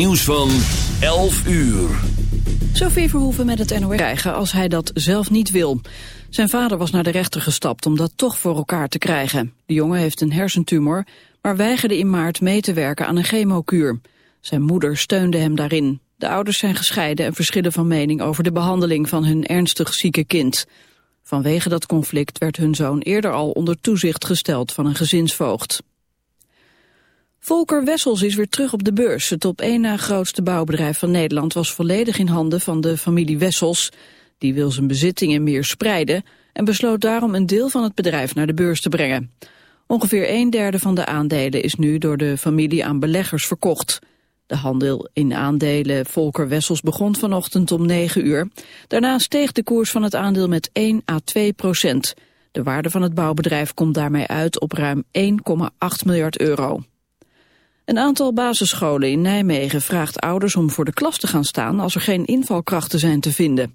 Nieuws van 11 uur. Sophie Verhoeven met het NOS krijgen als hij dat zelf niet wil. Zijn vader was naar de rechter gestapt om dat toch voor elkaar te krijgen. De jongen heeft een hersentumor, maar weigerde in maart mee te werken aan een chemokuur. Zijn moeder steunde hem daarin. De ouders zijn gescheiden en verschillen van mening over de behandeling van hun ernstig zieke kind. Vanwege dat conflict werd hun zoon eerder al onder toezicht gesteld van een gezinsvoogd. Volker Wessels is weer terug op de beurs. Het op één na grootste bouwbedrijf van Nederland was volledig in handen van de familie Wessels. Die wil zijn bezittingen meer spreiden en besloot daarom een deel van het bedrijf naar de beurs te brengen. Ongeveer een derde van de aandelen is nu door de familie aan beleggers verkocht. De handel in aandelen Volker Wessels begon vanochtend om 9 uur. Daarna steeg de koers van het aandeel met 1 à 2 procent. De waarde van het bouwbedrijf komt daarmee uit op ruim 1,8 miljard euro. Een aantal basisscholen in Nijmegen vraagt ouders om voor de klas te gaan staan als er geen invalkrachten zijn te vinden.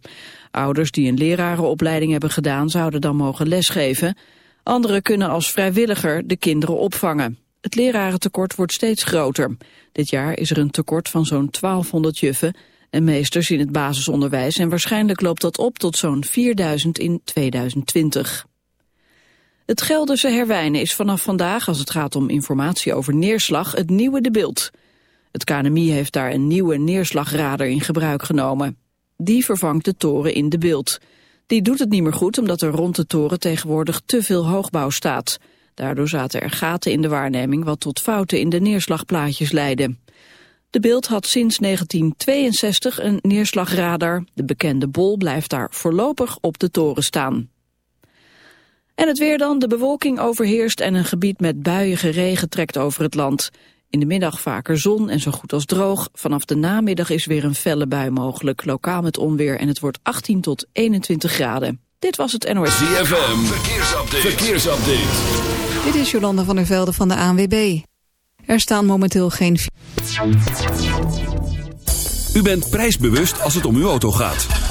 Ouders die een lerarenopleiding hebben gedaan zouden dan mogen lesgeven. Anderen kunnen als vrijwilliger de kinderen opvangen. Het lerarentekort wordt steeds groter. Dit jaar is er een tekort van zo'n 1200 juffen en meesters in het basisonderwijs en waarschijnlijk loopt dat op tot zo'n 4000 in 2020. Het Gelderse Herwijnen is vanaf vandaag, als het gaat om informatie over neerslag, het nieuwe de beeld. Het KNMI heeft daar een nieuwe neerslagradar in gebruik genomen. Die vervangt de toren in de beeld. Die doet het niet meer goed omdat er rond de toren tegenwoordig te veel hoogbouw staat. Daardoor zaten er gaten in de waarneming wat tot fouten in de neerslagplaatjes leidden. De beeld had sinds 1962 een neerslagradar. De bekende bol blijft daar voorlopig op de toren staan. En het weer dan, de bewolking overheerst en een gebied met buiige regen trekt over het land. In de middag vaker zon en zo goed als droog. Vanaf de namiddag is weer een felle bui mogelijk, lokaal met onweer en het wordt 18 tot 21 graden. Dit was het NOS. ZFM, verkeersupdate. verkeersupdate. Dit is Jolanda van der Velde van de ANWB. Er staan momenteel geen... U bent prijsbewust als het om uw auto gaat.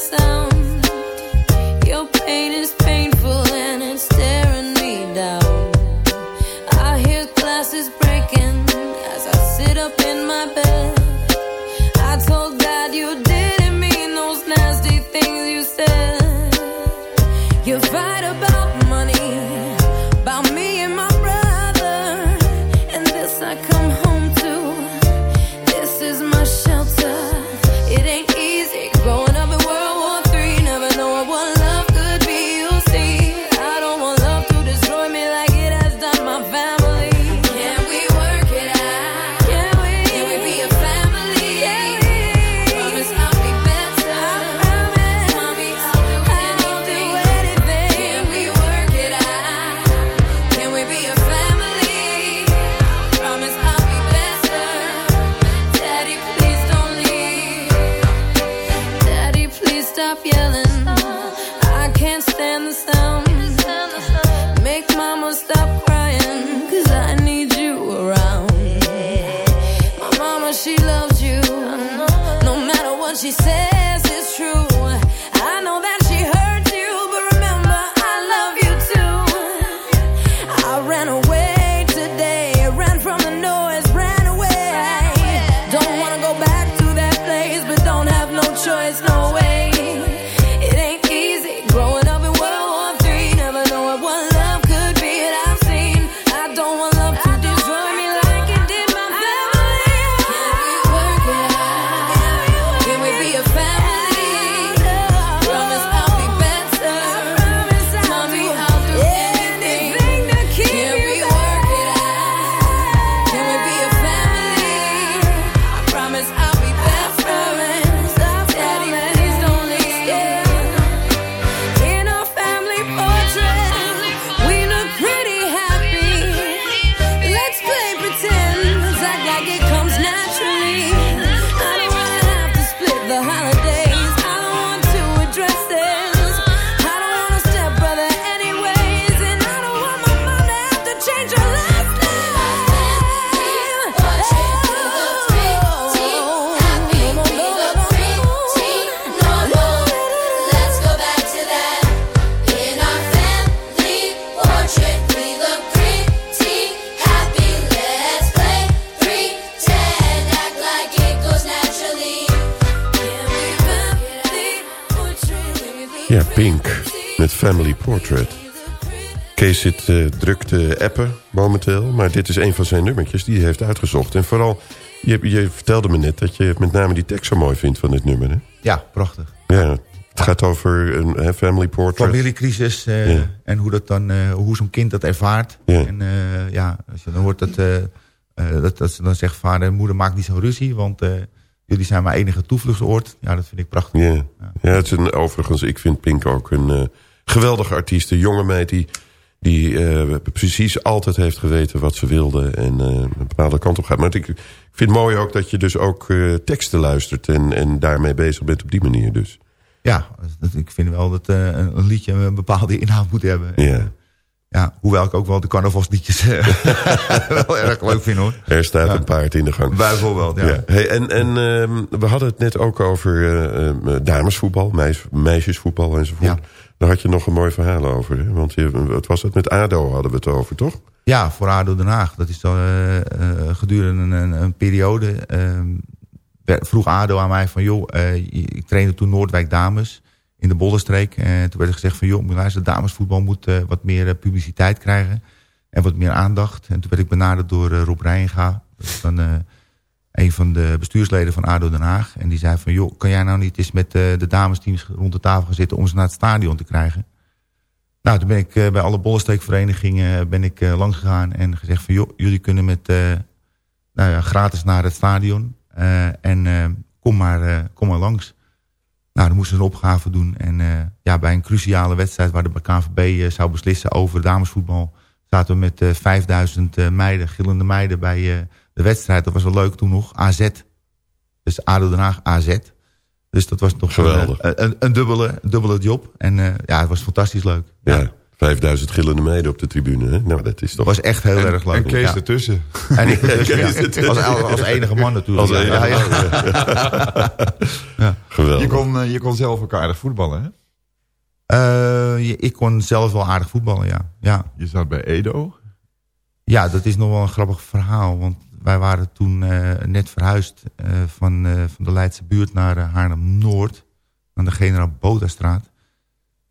Sound. Zit eh, druk te appen momenteel, maar dit is een van zijn nummertjes die hij heeft uitgezocht. En vooral, je, je vertelde me net dat je met name die tekst zo mooi vindt van dit nummer. Hè? Ja, prachtig. Ja, het gaat over een family portrait. Familiecrisis eh, Ja. en hoe, dat dan, eh, hoe zo'n kind dat ervaart. Ja. En ja, als je dan hoort dat, dat, dat ze dan zegt vader en moeder maak niet zo'n ruzie, want jullie zijn mijn enige toevluchtsoord. Ja, dat vind ik prachtig. Ja, ja het is een, overigens, ik vind Pink ook een geweldige artiest. Een jonge meid die, die eh, precies altijd heeft geweten wat ze wilde. En eh, een bepaalde kant op gaat. Maar ik, vind het mooi ook dat je dus ook eh, teksten luistert. En, en daarmee bezig bent op die manier dus. Ja, dat, ik vind wel dat een, liedje een bepaalde inhoud moet hebben. Ja. Ja, hoewel ik ook wel de carnavalsliedjes wel erg leuk vind hoor. Er staat Ja. een paard in de gang. Bijvoorbeeld, ja. Ja. Hey, en en ehm, we hadden het net ook over damesvoetbal, meis, meisjesvoetbal enzovoort. Ja. Daar had je nog een mooi verhaal over. Want je, wat was het? Met ADO hadden we het over, toch? Ja, voor ADO Den Haag. Dat is dan eh, eh, gedurende een, een periode. ehm, vroeg ADO aan mij van... joh, eh, ik trainde toen Noordwijk Dames in de Bollenstreek. En toen werd er gezegd van... joh, moet luisteren, damesvoetbal moet eh, wat meer eh, publiciteit krijgen. En wat meer aandacht. En toen werd ik benaderd door eh, Rob Rijnga. Dat is dan eh, een van de bestuursleden van ADO Den Haag. En die zei van... joh, kan jij nou niet eens met eh, de damesteams rond de tafel gaan zitten... om ze naar het stadion te krijgen? Nou, toen ben ik eh, bij alle bollensteekverenigingen ben ik langs gegaan en gezegd van... joh, jullie kunnen met, nou ja, gratis naar het stadion en kom, maar, kom maar langs. Nou, dan moesten ze een opgave doen. En ja, bij een cruciale wedstrijd waar de uh, zou beslissen over damesvoetbal... zaten we met uh, 5000 uh, meiden, gillende meiden bij de wedstrijd. Dat was wel leuk toen nog, AZ. Dus ADO Den Haag, AZ. Dus dat was nog Geweldig. een, een, een, dubbele, dubbele job. En uh, ja, het was fantastisch leuk. Ja. ja. 5000 gillende meiden op de tribune. Hè? Nou, dat is toch... was echt heel en, erg leuk. En Kees ja. ertussen. En ik ertussen, ja. ertussen. Als, als, enige man natuurlijk. Als enige ja, ja. Geweldig. Je kon, je kon zelf ook aardig voetballen, hè? Uh, ik kon zelf wel aardig voetballen, ja. ja. Je zat bij Edo? Ja, dat is nog wel een grappig verhaal. Want wij waren toen uh, net verhuisd uh, van, uh, van de Leidse buurt naar uh, Haarlem-Noord. Aan de Generaal Bodastraat.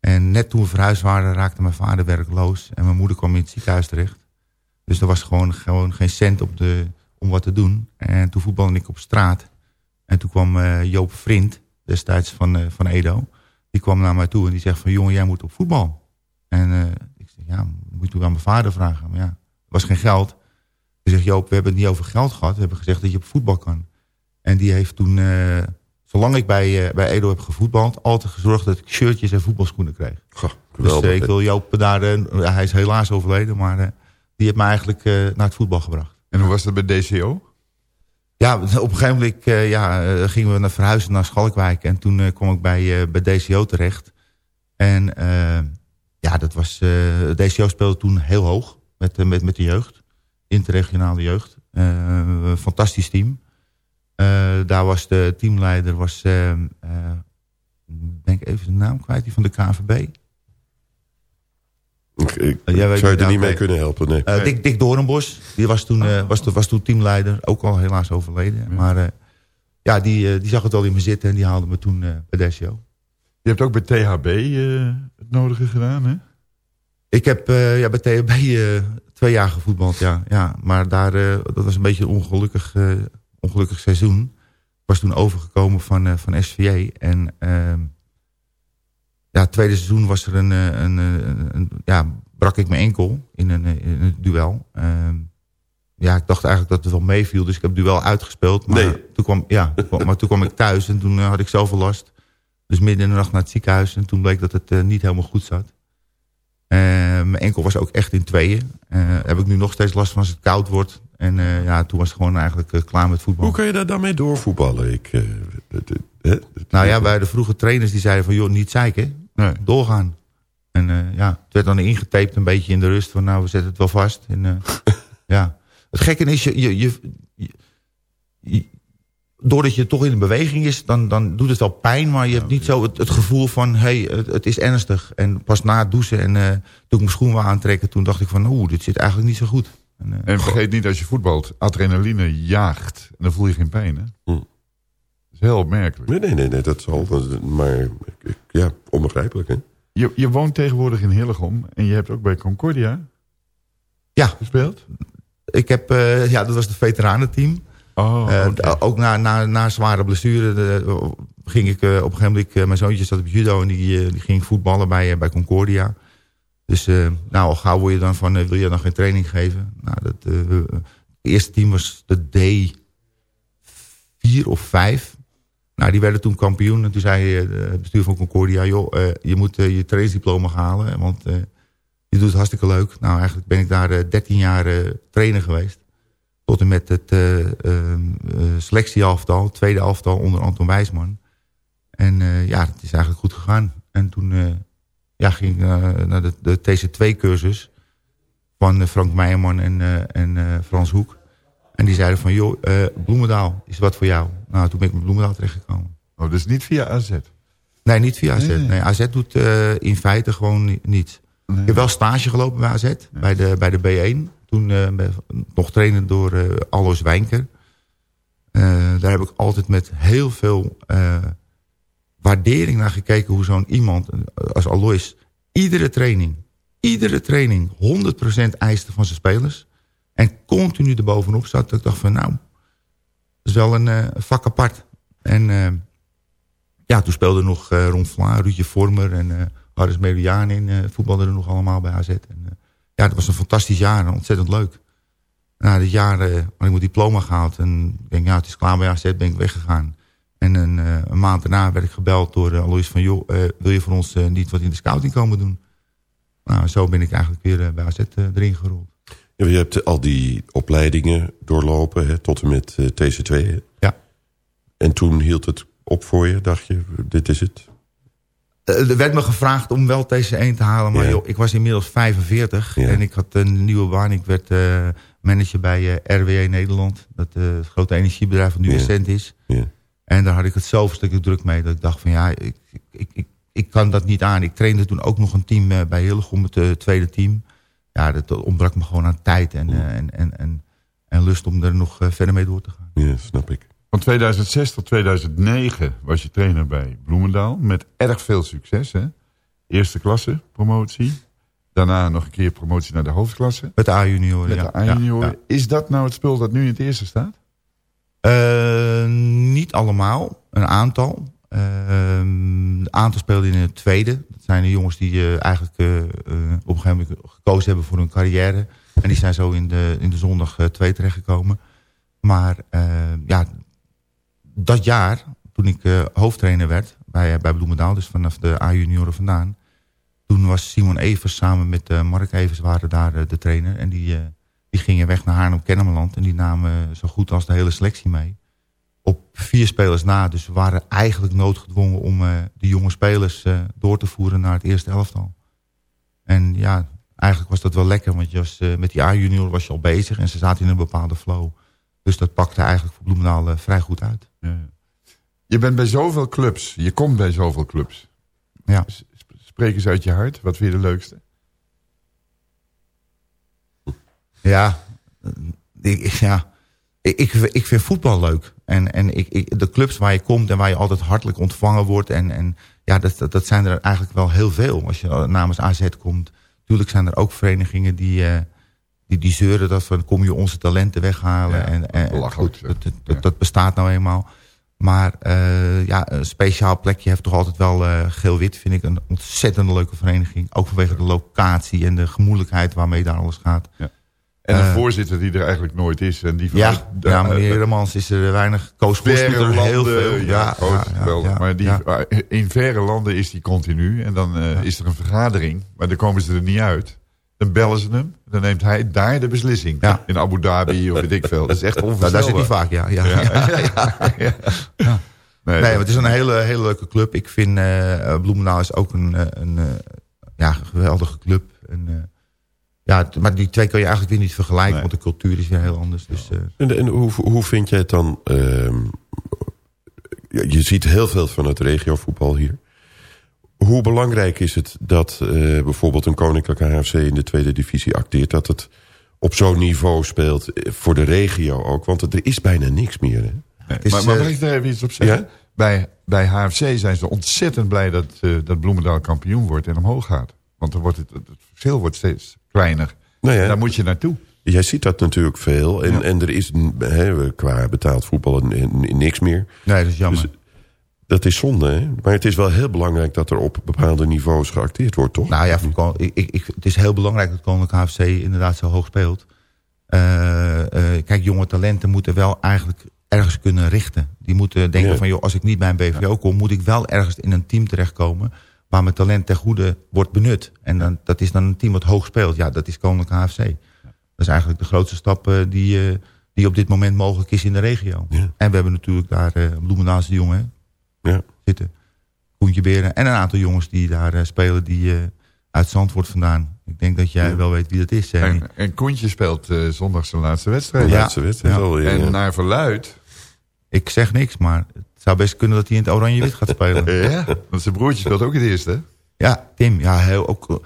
En net toen we verhuisd waren raakte mijn vader werkloos. En mijn moeder kwam in het ziekenhuis terecht. Dus er was gewoon, gewoon geen cent op de, om wat te doen. En toen voetbalde ik op straat. En toen kwam Joop Vriend, destijds van, van Edo. Die kwam naar mij toe en die zegt van... jongen, jij moet op voetbal. En ik zeg, ja, moet je aan mijn vader vragen. Maar ja, er was geen geld. Hij zegt, Joop, we hebben het niet over geld gehad. We hebben gezegd dat je op voetbal kan. En die heeft toen, uh, zolang ik bij, uh, bij Edo heb gevoetbald... altijd gezorgd dat ik shirtjes en voetbalschoenen kreeg. Goh, dus uh, ik wil Joop daar... hij is helaas overleden, maar die heeft me eigenlijk naar het voetbal gebracht. En hoe was dat bij DCO? Ja, op een gegeven moment ja, gingen we naar verhuizen naar Schalkwijk. En toen kwam ik bij, bij DCO terecht. En ja, dat was... DCO speelde toen heel hoog met, met, met de jeugd interregionale jeugd. Uh, fantastisch team. Eh, daar was de teamleider, was, uh, uh, denk even de naam kwijt, die van de KVB. Ik, ik jij weet zou je er niet mee kunnen helpen, nee. Eh, Dick, Dick Doornbos, die was toen, eh, was, toen- was toen teamleider, ook al helaas overleden. Maar eh, ja, die, eh, die zag het wel in me zitten en die haalde me toen eh, bij Desio. Je hebt ook bij THB eh, het nodige gedaan, hè? Ik heb eh, ja, bij THB eh, twee jaar gevoetbald, ja. ja maar daar, eh, dat was een beetje een ongelukkig, eh, ongelukkig seizoen. Ik was toen overgekomen van, eh, van SVJ. En ehm, ja, het tweede seizoen was er een, een, een, een- ja, brak ik mijn enkel in een, in een duel. Ehm, ja, ik dacht eigenlijk dat het wel meeviel, dus ik heb het duel uitgespeeld. Maar, Nee. toen kwam, ja, maar toen kwam ik thuis en toen had ik zoveel last. Dus midden in de nacht naar het ziekenhuis en toen bleek dat het niet helemaal goed zat. Eh, mijn enkel was ook echt in tweeën. Eh, heb ik nu nog steeds last van als het koud wordt. En eh, ja, toen was het gewoon eigenlijk klaar met voetbal. Hoe kan je daar dan mee doorvoetballen? Ik, hè? Nou ja, bij de vroege trainers die zeiden van... joh, niet zeiken, Nee. doorgaan. En ja, het werd dan ingetaped een beetje in de rust... van nou, we zetten het wel vast. En, ja. Het gekke is, je, je- je- doordat je toch in de beweging is... dan, dan doet het wel pijn, maar je hebt niet zo het, het gevoel van... hé, hey, het, het is ernstig. En pas na het douchen en eh, toen ik mijn schoen wou aantrekken... toen dacht ik van, oeh, dit zit eigenlijk niet zo goed. En, eh, En vergeet niet, als je voetbalt, adrenaline jaagt. En dan voel je geen pijn, hè? Hm. Dat is heel opmerkelijk. Nee, nee, nee, nee, dat zal. Maar ja, onbegrijpelijk, hè? Je, je woont tegenwoordig in Hillegom. En je hebt ook bij Concordia ja, gespeeld. ik heb, eh, ja, dat was het veteranenteam... Oh, Eh. Ook na, na, na zware blessure de- ging ik eh, op een gegeven moment... eh, mijn zoontje zat op judo en die, eh, die ging voetballen bij, eh, bij Concordia. Dus eh, nou, al gauw word je dan van... eh, wil je dan geen training geven? Nou, dat, eh, het eerste team was de D4 of 5. Nou, die werden toen kampioen. En toen zei eh, het bestuur van Concordia... joh, eh, je moet eh, je trainingsdiploma halen. Want eh, je doet het hartstikke leuk. Nou, eigenlijk ben ik daar eh, 13 jaar eh, trainer geweest tot en met het uh, uh, selectieaftal, tweede aftal onder Anton Wijsman. En uh, ja, het is eigenlijk goed gegaan. En toen ja, ging ik naar de, de TC2-cursus van Frank Meijerman en, en Frans Hoek. En die zeiden van, joh, Bloemendaal is wat voor jou. Nou, toen ben ik met Bloemendaal terechtgekomen. Oh, dus niet via AZ? Nee, niet via AZ. Nee. Nee, AZ doet in feite gewoon niets. Nee. Ik heb wel stage gelopen bij AZ, bij, de, bij de B1 toen uh, nog trainen door uh, Alois Wijnker. Uh, daar heb ik altijd met heel veel waardering naar gekeken... hoe zo'n iemand als Alois iedere training, iedere training 100% eiste van zijn spelers... en continu erbovenop zat. Dat ik dacht van nou, dat is wel een uh, vak apart. En ja, toen speelde nog Ron Vlaar, Ruudje Vormer en Harris Meriaan in. Voetbalden er nog allemaal bij AZ. Ja, dat was een fantastisch jaar en ontzettend leuk. Na dit jaar uh, had ik mijn diploma gehaald en ik denk, ja, het is klaar bij AZ, ben ik weggegaan. En een, uh, een maand daarna werd ik gebeld door uh, Alois van, joh, wil je voor ons niet wat in de scouting komen doen? Nou, zo ben ik eigenlijk weer bij AZ erin gerold. Ja, je hebt al die opleidingen doorlopen, hè, tot en met TC2. Hè? Ja. En toen hield het op voor je, dacht je, dit is het? Er werd me gevraagd om wel TC1 te halen. Maar ja. joh, ik was inmiddels 45. Ja. En ik had een nieuwe baan. Ik werd uh, manager bij uh, RWE Nederland. Dat uh, het grote energiebedrijf dat nu Ja. Essent is. Ja. En daar had ik het verschrikkelijk druk mee. Dat ik dacht van ja, ik, ik, ik, ik kan dat niet aan. Ik trainde toen ook nog een team bij Hillegom, het tweede team. Ja, dat ontbrak me gewoon aan tijd en, en, en, en, en lust om er nog verder mee door te gaan. Ja, snap ik. Van 2006 tot 2009 was je trainer bij Bloemendaal. Met erg veel succes. Hè? Eerste klasse promotie. Daarna nog een keer promotie naar de hoofdklasse. Met de A-junioren, Met ja. de A-junioren. Ja, Is dat nou het spul dat nu in het eerste staat? Uh, niet allemaal. Een aantal. Uh, een aantal speelden in het tweede. Dat zijn de jongens die uh, eigenlijk op een gegeven moment gekozen hebben voor hun carrière. En die zijn zo in de, in de zondag 2 terechtgekomen. Maar ja, dat jaar, toen ik uh, hoofdtrainer werd bij, bij Bloemendaal, dus vanaf de A-junioren vandaan. Toen was Simon Evers samen met uh, Mark Evers waren daar de trainer. En die, die gingen weg naar Haarlem-Kennemerland. En die namen zo goed als de hele selectie mee. Op vier spelers na. Dus we waren eigenlijk noodgedwongen om de jonge spelers door te voeren naar het eerste elftal. En ja, eigenlijk was dat wel lekker. Want je was, met die A-junior was je al bezig. En ze zaten in een bepaalde flow. Dus dat pakte eigenlijk voor Bloemendaal eh, vrij goed uit. Ja. Je bent bij zoveel clubs. Je komt bij zoveel clubs. Ja. Spreek eens uit je hart. Wat vind je de leukste? Ja, eh, ik, ja. Ik, ik, ik vind voetbal leuk. En, en ik, ik, de clubs waar je komt en waar je altijd hartelijk ontvangen wordt. En, en ja, dat, dat, dat zijn er eigenlijk wel heel veel. Als je namens AZ komt. Natuurlijk zijn er ook verenigingen die, eh, die, die zeuren dat van kom je onze talenten weghalen. Ja, en, en, goed, dat, dat, ja. dat, dat bestaat nou eenmaal. Maar eh, ja, een speciaal plekje heeft toch altijd wel eh, Geel-Wit. Vind ik een ontzettend leuke vereniging. Ook vanwege de locatie en de gemoedelijkheid waarmee daar alles gaat. En een Eh, voorzitter die er eigenlijk nooit is. En die Ja, de- ja meneer Remans is er weinig. Koos Vos er heel veel. Ja, ja, maar die, ja. in verre landen is die continu. En dan is er een vergadering. Maar dan komen ze er niet uit. Dan bellen ze hem. Dan neemt hij daar de beslissing. Ja. In Abu Dhabi of weet ik veel. Dat is echt Nou, onvoorstelbaar. daar zit hij vaak, ja. ja, ja. Nee, Nee, maar het is een hele, hele leuke club. Ik vind eh Bloemendaal is ook een, eh, een, eh, ja, geweldige club. En, eh, ja, maar die twee kan je eigenlijk weer niet vergelijken. Nee. Want de cultuur is weer heel anders. Dus, eh, En, en hoe, hoe vind jij het dan... ehm, je ziet heel veel van het regiovoetbal hier. Hoe belangrijk is het dat eh, bijvoorbeeld een Koninklijke HFC in de tweede divisie acteert... dat het op zo'n niveau speelt eh, voor de regio ook? Want er is bijna niks meer. Hè? Nee, is, maar, maar eh, mag ik daar even iets op zeggen? Ja? Bij, bij HFC zijn ze ontzettend blij dat, eh, dat Bloemendaal kampioen wordt en omhoog gaat. Want dan wordt het, het verschil wordt steeds kleiner. Nou ja, Daar moet je naartoe. Jij ziet dat natuurlijk veel. En, Ja. en er is hè, qua betaald voetbal niks meer. nee, dat is jammer. Dus dat is zonde. Hè? Maar het is wel heel belangrijk dat er op bepaalde niveaus geacteerd wordt, toch? Nou ja, voor ik, ik, ik- het is heel belangrijk dat Koninklijke HFC inderdaad zo hoog speelt. Eh, eh, kijk, jonge talenten moeten wel eigenlijk ergens kunnen richten. Die moeten denken Ja. van, joh, als ik niet bij een BVO kom... moet ik wel ergens in een team terechtkomen... waar mijn talent ten goede wordt benut. En dan, dat is dan een team wat hoog speelt. Ja, dat is Koninklijke HFC. Dat is eigenlijk de grootste stap eh, die, die op dit moment mogelijk is in de regio. Ja. En we hebben natuurlijk daar uh, Bloemendaalse jongen Ja. zitten. Koentje Beren. En een aantal jongens die daar eh, spelen die eh, uit Zandvoort vandaan. Ik denk dat jij wel weet wie dat is. En, en Koentje speelt eh, zondag zijn laatste wedstrijd. Ja. laatste wedstrijd Ja. alweer, En naar verluid, Ik zeg niks, maar het zou best kunnen dat hij in het oranje-wit gaat spelen. ja, want zijn broertje speelt ook het eerste. hè? ja, Tim. Ja, heel, ook,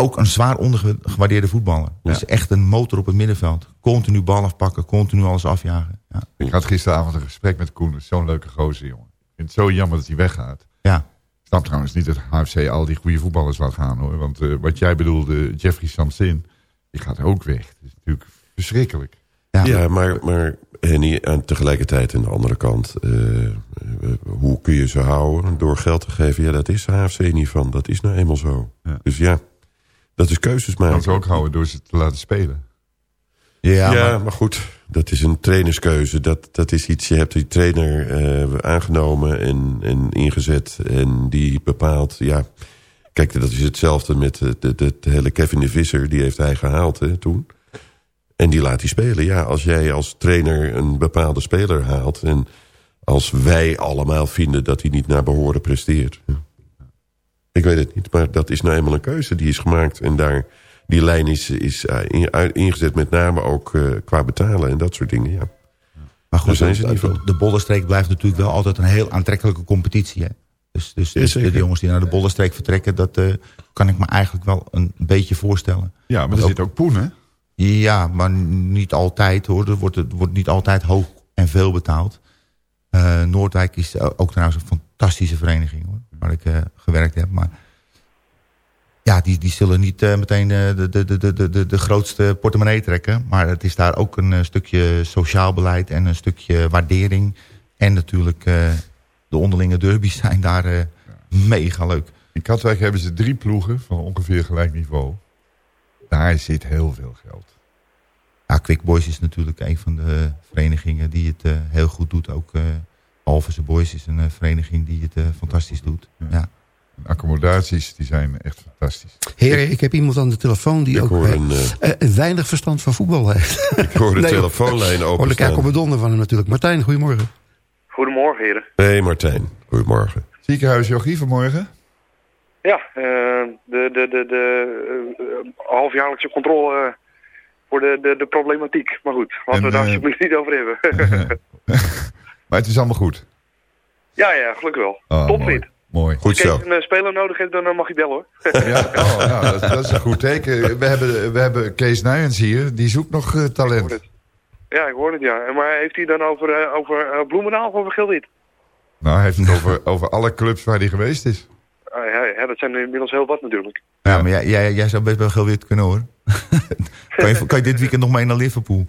ook een zwaar ondergewaardeerde voetballer. Ja. Dus echt een motor op het middenveld. Continu bal afpakken, continu alles afjagen. Ja. Ik had gisteravond een gesprek met Koen. Zo'n leuke gozer, jongen. Ik vind het zo jammer dat hij weggaat. ja. Ik snap trouwens niet dat HFC al die goede voetballers laat gaan, hoor. Want eh, wat jij bedoelde, Jeffrey Samsin, die gaat ook weg. Dat is natuurlijk verschrikkelijk. Ja. Ja, maar, maar Henny, aan tegelijkertijd aan de andere kant... eh, eh, hoe kun je ze houden door geld te geven? Ja, dat is HFC niet van. Dat is nou eenmaal zo. Ja. Dus ja, dat is keuzes Kan maken. ze ook houden door ze te laten spelen. Ja, Ja, maar- maar, goed, dat is een trainerskeuze. Dat, dat is iets, je hebt die trainer eh, aangenomen en, en ingezet. En die bepaalt, ja... Kijk, dat is hetzelfde met de, de, de, de hele Kevin de Visser. Die heeft hij gehaald hè, toen. En die laat hij spelen. Ja, als jij als trainer een bepaalde speler haalt... en als wij allemaal vinden dat hij niet naar behoren presteert... ja. Ik weet het niet, maar dat is nou eenmaal een keuze die is gemaakt. En daar, die lijn is, is eh, ingezet met name ook eh, qua betalen en dat soort dingen. Ja. Maar goed, zijn ze de, de, de Bollenstreek blijft natuurlijk wel altijd een heel aantrekkelijke competitie. Hè? Dus, dus, dus de jongens die naar de Bollenstreek vertrekken... dat eh, kan ik me eigenlijk wel een beetje voorstellen. Ja, maar er Ook- zit ook Poen, hè? Ja, maar niet altijd hoor. Er wordt, er wordt niet altijd hoog en veel betaald. Eh, Noordwijk is ook trouwens een fantastische vereniging hoor. Waar ik eh, gewerkt heb. Maar ja, die, die zullen niet eh, meteen eh, de, de, de, de, de, de grootste portemonnee trekken. Maar het is daar ook een eh, stukje sociaal beleid en een stukje waardering. En natuurlijk eh, de onderlinge derbies zijn daar eh, mega leuk. In Katwijk hebben ze drie ploegen van ongeveer gelijk niveau. Daar zit heel veel geld. Ja, Quick Boys is natuurlijk een van de verenigingen die het eh, heel goed doet. Ook Alphense Boys is een eh, vereniging die het eh, fantastisch doet. Ja. Accommodaties, die zijn echt fantastisch. Heren, ik heb iemand aan de telefoon die Ik ook eh, een, weinig verstand van voetbal heeft. ik hoor de Nee, telefoonlijn Oh, dan kijk ik op mijn donder van hem natuurlijk. Martijn, goedemorgen. Goedemorgen, heren. Hey Martijn, goedemorgen. Ziekenhuis Jochie vanmorgen. Ja, de, de, de, de halfjaarlijkse controle voor de, de, de problematiek. Maar goed, laten En, we daar eh, alsjeblieft niet over hebben. Maar het is allemaal goed. ja, ja, gelukkig wel. Oh, Top mooi. Goed Als zo. Kees een eh, speler nodig heeft, dan eh, mag je bellen hoor. Ja, oh, nou, dat, dat is een goed teken. We hebben, we hebben Kees Nuyens hier. Die zoekt nog eh, talent. Ja, ik hoor het ja. Maar heeft hij dan over, over Bloemendaal of over Gilwit? Nou, hij heeft het over, over alle clubs waar hij geweest is. Ah, ja, ja, dat zijn er inmiddels heel wat natuurlijk. Ja, maar jij, jij, jij zou best wel wit kunnen hoor. kan, je, kan je dit weekend nog mee naar Liverpool?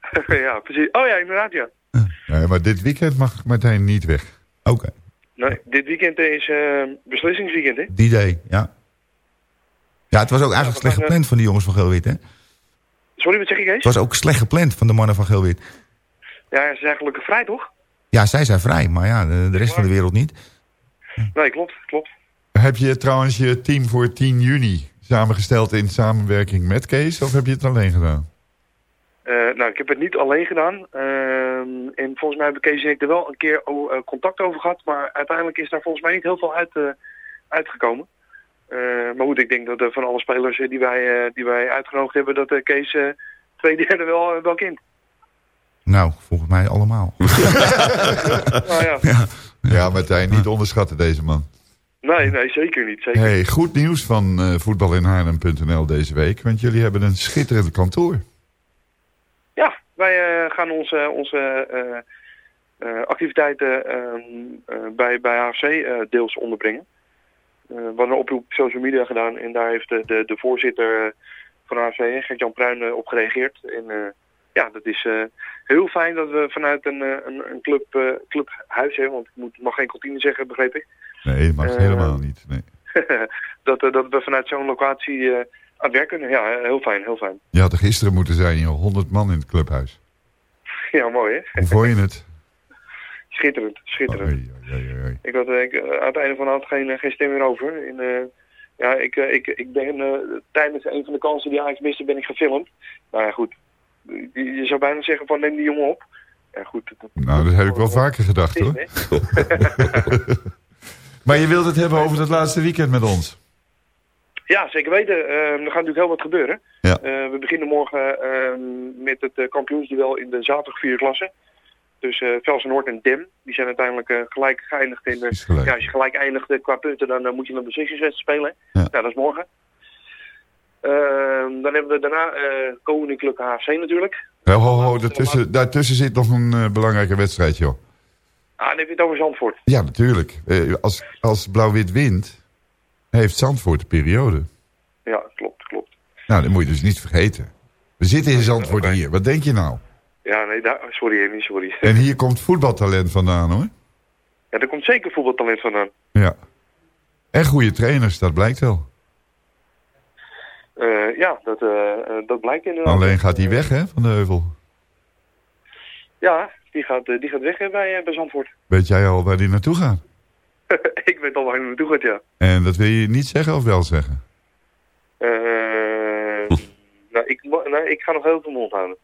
ja, precies. Oh ja, inderdaad ja. Ja, maar dit weekend mag Martijn niet weg. Oké, Nee, dit weekend is eh, beslissingsweekend hè? die day, ja. Ja, het was ook eigenlijk slecht gepland van de jongens van Geel-Wit, hè? Sorry, wat zeg je Kees? Het was ook slecht gepland van de mannen van Geel-Wit. Ja, ze zijn gelukkig vrij toch? Ja, zij zijn vrij, maar ja, de, de rest van de wereld niet. Nee, klopt, klopt. Heb je trouwens je team voor 10 juni samengesteld in samenwerking met Kees? Of heb je het alleen gedaan? Eh, nou, ik heb het niet alleen gedaan. Ehm, en volgens mij hebben Kees en ik er wel een keer eh, contact over gehad. Maar uiteindelijk is daar volgens mij niet heel veel uit, eh, uitgekomen. Eh, maar goed, ik denk dat van alle spelers die, wij, eh, die wij uitgenodigd hebben, dat eh, Kees twee derde wel, wel kent. Nou, volgens mij allemaal. nou ja, ja. Ja, Martijn, niet onderschatten deze man. nee, nee, zeker niet. Zeker. Hey, goed nieuws van eh voetbalinhaarlem.nl deze week. Want jullie hebben een schitterend kantoor. Wij eh, gaan onze, onze eh, eh, activiteiten ehm, eh, bij, bij AFC deels onderbrengen. We hadden een oproep op social media gedaan en daar heeft de, de, de voorzitter van AFC, Gert-Jan Pruin, op gereageerd. En ja, dat is heel fijn dat we vanuit een, een, een club, eh, clubhuis, hè, want ik moet, mag geen kantine zeggen, begreep ik. Nee, mag Eh, helemaal niet. Nee. dat, dat we vanuit zo'n locatie aan het werk kunnen. Ja, heel fijn, heel fijn. Je had er gisteren moeten zijn, joh. 100 man in het clubhuis. Ja, mooi hè? Hoe vond je het? Schitterend, schitterend. Oei, oei, oei, oei. Ik had ik, eh, aan het einde van de hand geen, geen stem meer over. Eh, ja, ik, eh, ik, ik ben eh, tijdens een van de kansen die Ajax miste, ben ik gefilmd. Nou ja, goed. Je, je zou bijna zeggen van neem die jongen op. Ja, goed. dat- Nou, dat heb ik wel vaker gedacht, hoor. Maar je wilt het hebben over het laatste weekend met ons. Ja, zeker weten. Eh, er gaat natuurlijk heel wat gebeuren. Ja. Eh, we beginnen morgen eh, met het uh, kampioensduel in de zaterdag vier klasse. Dus eh Velsen Noord en Dem, die zijn uiteindelijk eh, gelijk geëindigd in de... Ja, als je gelijk eindigt eh, qua punten, dan eh, moet je een beslissingswedstrijd spelen. Ja. Nou, dat is morgen. Ehm, dan hebben we daarna eh Koninklijke HFC natuurlijk. Ho, ho, ho, daartussen, daartussen zit nog een eh, belangrijke wedstrijd, joh. Ah, dan heb je het over Zandvoort. Ja, natuurlijk. Eh, als als Blauw-Wit wint, heeft Zandvoort de periode. Ja, klopt, klopt. Nou, dat moet je dus niet vergeten. We zitten in Zandvoort hier. Wat denk je nou? Ja, nee, daar, sorry Henny, sorry. En hier komt voetbaltalent vandaan, hoor. Ja, er komt zeker voetbaltalent vandaan. Ja. En goede trainers, dat blijkt wel. Eh, ja, dat, eh, eh, dat blijkt inderdaad. Alleen gaat hij weg, hè, van de heuvel. Ja, die gaat, die gaat weg hè, bij, bij Zandvoort. Weet jij al waar hij naartoe gaat? ik weet al waar hij naartoe gaat, ja. En dat wil je niet zeggen of wel zeggen? Eh, nou, ik, nou, ik ga nog heel veel mond houden.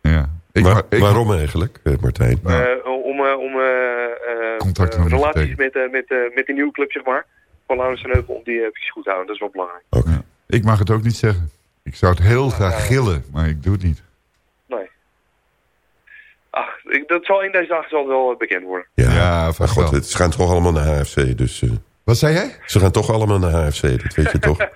Ja. Ik, Waar- ma- ik- waarom eigenlijk, eh, Martijn? Nou. Eh, om eh, om eh, eh, eh, niet relaties met, eh, met, eh, met die nieuwe club, zeg maar. Van Laurens en Heuvel, om die even goed te houden. Dat is wel belangrijk. Ja. ik mag het ook niet zeggen. Ik zou het heel graag gillen, maar ik doe het niet. Ach, ik, dat zal in deze dagen zal wel bekend worden. Ja, Ja, maar vast god, wel. het, ze gaan toch allemaal naar HFC, dus... eh, Wat zei jij? ze gaan toch allemaal naar HFC, dat weet je toch?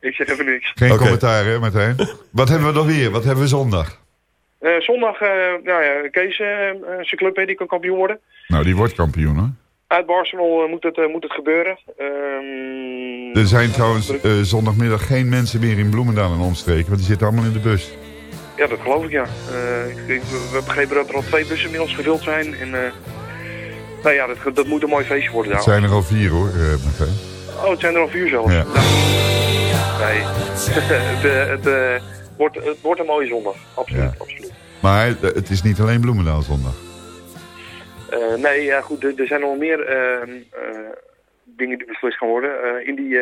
Ik zeg even niks. Geen commentaar, hè, Martijn? Wat hebben we nog weer? Wat hebben we zondag? Eh, zondag, eh, nou ja, Kees, zijn club, hè, die kan kampioen worden. Nou, die wordt kampioen, hoor. Uit Barcelona moet, het, moet het gebeuren. Ehm, Er zijn trouwens eh, zondagmiddag geen mensen meer in Bloemendaal en omstreken, want die zitten allemaal in de bus. Ja, dat geloof ik, ja. Eh, ik, ik- we begrepen dat er al twee bussen inmiddels gevuld zijn. En, eh, nou ja, dat, dat moet een mooi feestje worden Het daar. zijn er al vier, hoor, eh, Martijn. Oh, het zijn er al vier zelfs. Ja. Nou, nee, het, het, wordt, het wordt een mooie zondag. Absoluut, Ja. absoluut. Maar het is niet alleen Bloemendaal zondag. Nee, ja goed, er, er zijn nog meer ehm, eh, dingen die beslist gaan worden. In die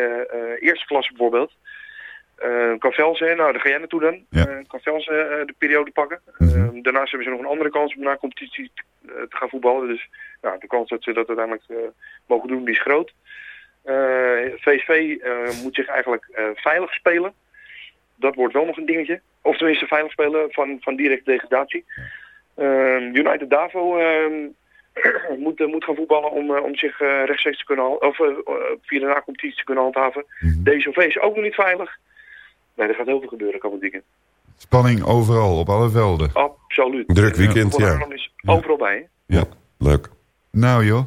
eerste klasse bijvoorbeeld. Uh, kan Velsen, nou daar ga jij naartoe dan. Ja. Eh, kan Velsen eh, de periode pakken. Mhm. Eh, daarnaast hebben ze nog een andere kans om na competitie eh, te gaan voetballen. Dus nou, de kans dat ze dat uiteindelijk eh, mogen doen, die is groot. Eh, VSV eh, moet zich eigenlijk eh, veilig spelen. Dat wordt wel nog een dingetje. Of tenminste veilig spelen van, van directe degradatie. Ehm, United Davo ehm, moet, eh, moet gaan voetballen om, eh, om zich eh, rechtstreeks te kunnen of eh, eh, via de na-competitie te kunnen handhaven. DSOV is ook nog niet veilig. Nee, er gaat heel veel gebeuren komend weekend. Spanning overal, op alle velden. Absoluut. Druk weekend, Van ja. Is overal bij. hè? Ja, leuk. Nou joh.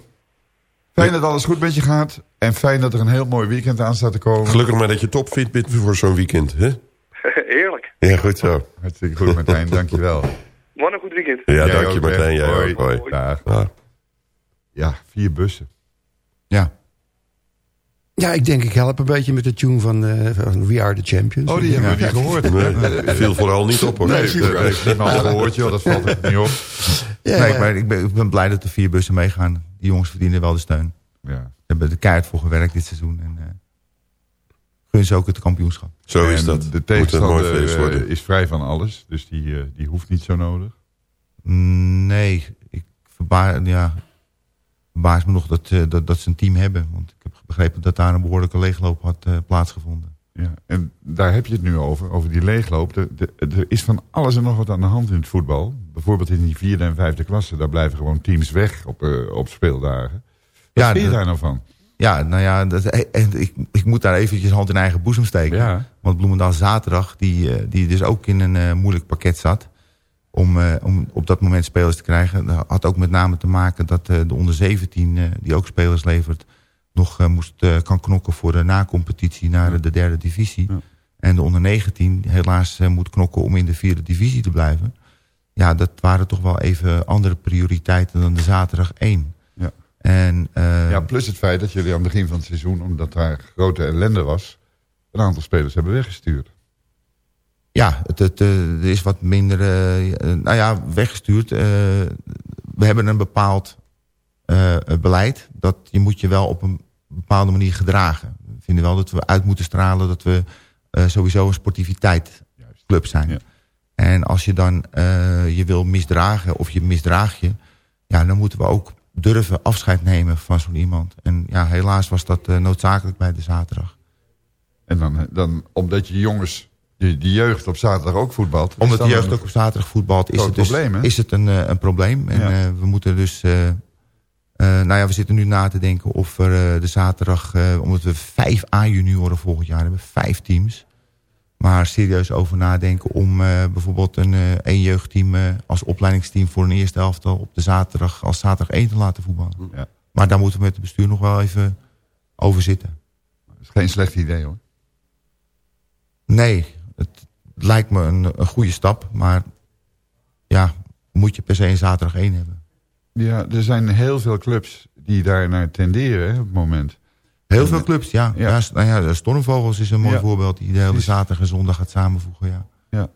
Fijn dat alles goed met je gaat. En fijn dat er een heel mooi weekend aan staat te komen. Gelukkig maar dat je topfit bent voor zo'n weekend. Hè? Heerlijk. Ja, goed zo. Hartstikke goed Martijn, dankjewel. Man, een goed weekend. Ja, Jij dank je. Martijn. Jij Hoi. Ja, vier bussen. Ja. Ja, ik denk ik help een beetje met de tune van, eh, van We Are The Champions. Oh, die hebben we niet gehoord. Nee, viel vooral niet op hoor. Nee, dat heeft niemand gehoord, joh. Dat valt er niet op. Ja, nee, maar ik ben, ik ben blij dat er vier bussen meegaan. Die jongens verdienen wel de steun. Ja. Ze hebben er keihard voor gewerkt dit seizoen. En eh gun ze ook het kampioenschap. Zo is En dat. De tegenstander eh, is vrij van alles. Dus die, eh, die hoeft niet zo nodig. Mm, Nee, ik verbaas, ja, verbaas me nog dat, eh, dat, dat ze een team hebben. Want ik heb begrepen dat daar een behoorlijke leegloop had eh, plaatsgevonden. Ja. En daar heb je het nu over, over die leegloop. Er, is van alles en nog wat aan de hand in het voetbal. Bijvoorbeeld in die vierde en vijfde klasse. Daar blijven gewoon teams weg op, eh, op speeldagen. Wat Ja, vind je daar nou van? Ja, nou ja, dat, en ik, ik moet daar eventjes hand in eigen boezem steken. Ja. Want Bloemendaal zaterdag, die, die dus ook in een moeilijk pakket zat... Om, eh, om op dat moment spelers te krijgen... dat had ook met name te maken dat eh, de onder 17, eh, die ook spelers levert... nog moest, kan knokken voor de na-competitie naar de derde divisie. Ja. En de onder 19 helaas moet knokken om in de vierde divisie te blijven. Ja, dat waren toch wel even andere prioriteiten dan de zaterdag 1. Ja. En, Ja, plus het feit dat jullie aan het begin van het seizoen... omdat daar grote ellende was... een aantal spelers hebben weggestuurd. Ja, het, het, eh, is wat minder, eh, eh, nou ja, weggestuurd. We hebben een bepaald beleid dat je moet je wel op een bepaalde manier gedragen. We vinden wel dat we uit moeten stralen dat we sowieso een sportiviteit club zijn. Ja. En als je dan je wil misdragen of je misdraag je, ja, dan moeten we ook durven afscheid nemen van zo'n iemand. En ja, helaas was dat noodzakelijk bij de zaterdag. En dan, dan omdat je jongens, die, die jeugd op zaterdag ook voetbalt... Omdat de jeugd een- ook op zaterdag voetbalt, is het, dus, probleem, is het een, eh, een probleem. En Ja. eh, we moeten dus... eh, nou ja, we zitten nu na te denken of er de zaterdag... omdat we vijf A-junioren volgend jaar hebben, vijf teams... maar serieus over nadenken om bijvoorbeeld een één jeugdteam... als opleidingsteam voor een eerste elftal op de zaterdag... als zaterdag één te laten voetballen. Ja. Maar daar moeten we met het bestuur nog wel even over zitten. Dat is geen slecht idee, hoor. Nee, lijkt me een, een goede stap. Maar ja, moet je per se een zaterdag één hebben. Ja, er zijn heel veel clubs die daar naar tenderen hè, op het moment. Heel veel clubs, ja. Ja. nou ja, Stormvogels is een mooi Ja. voorbeeld. Die de hele zaterdag en zondag gaat samenvoegen, ja. Ja.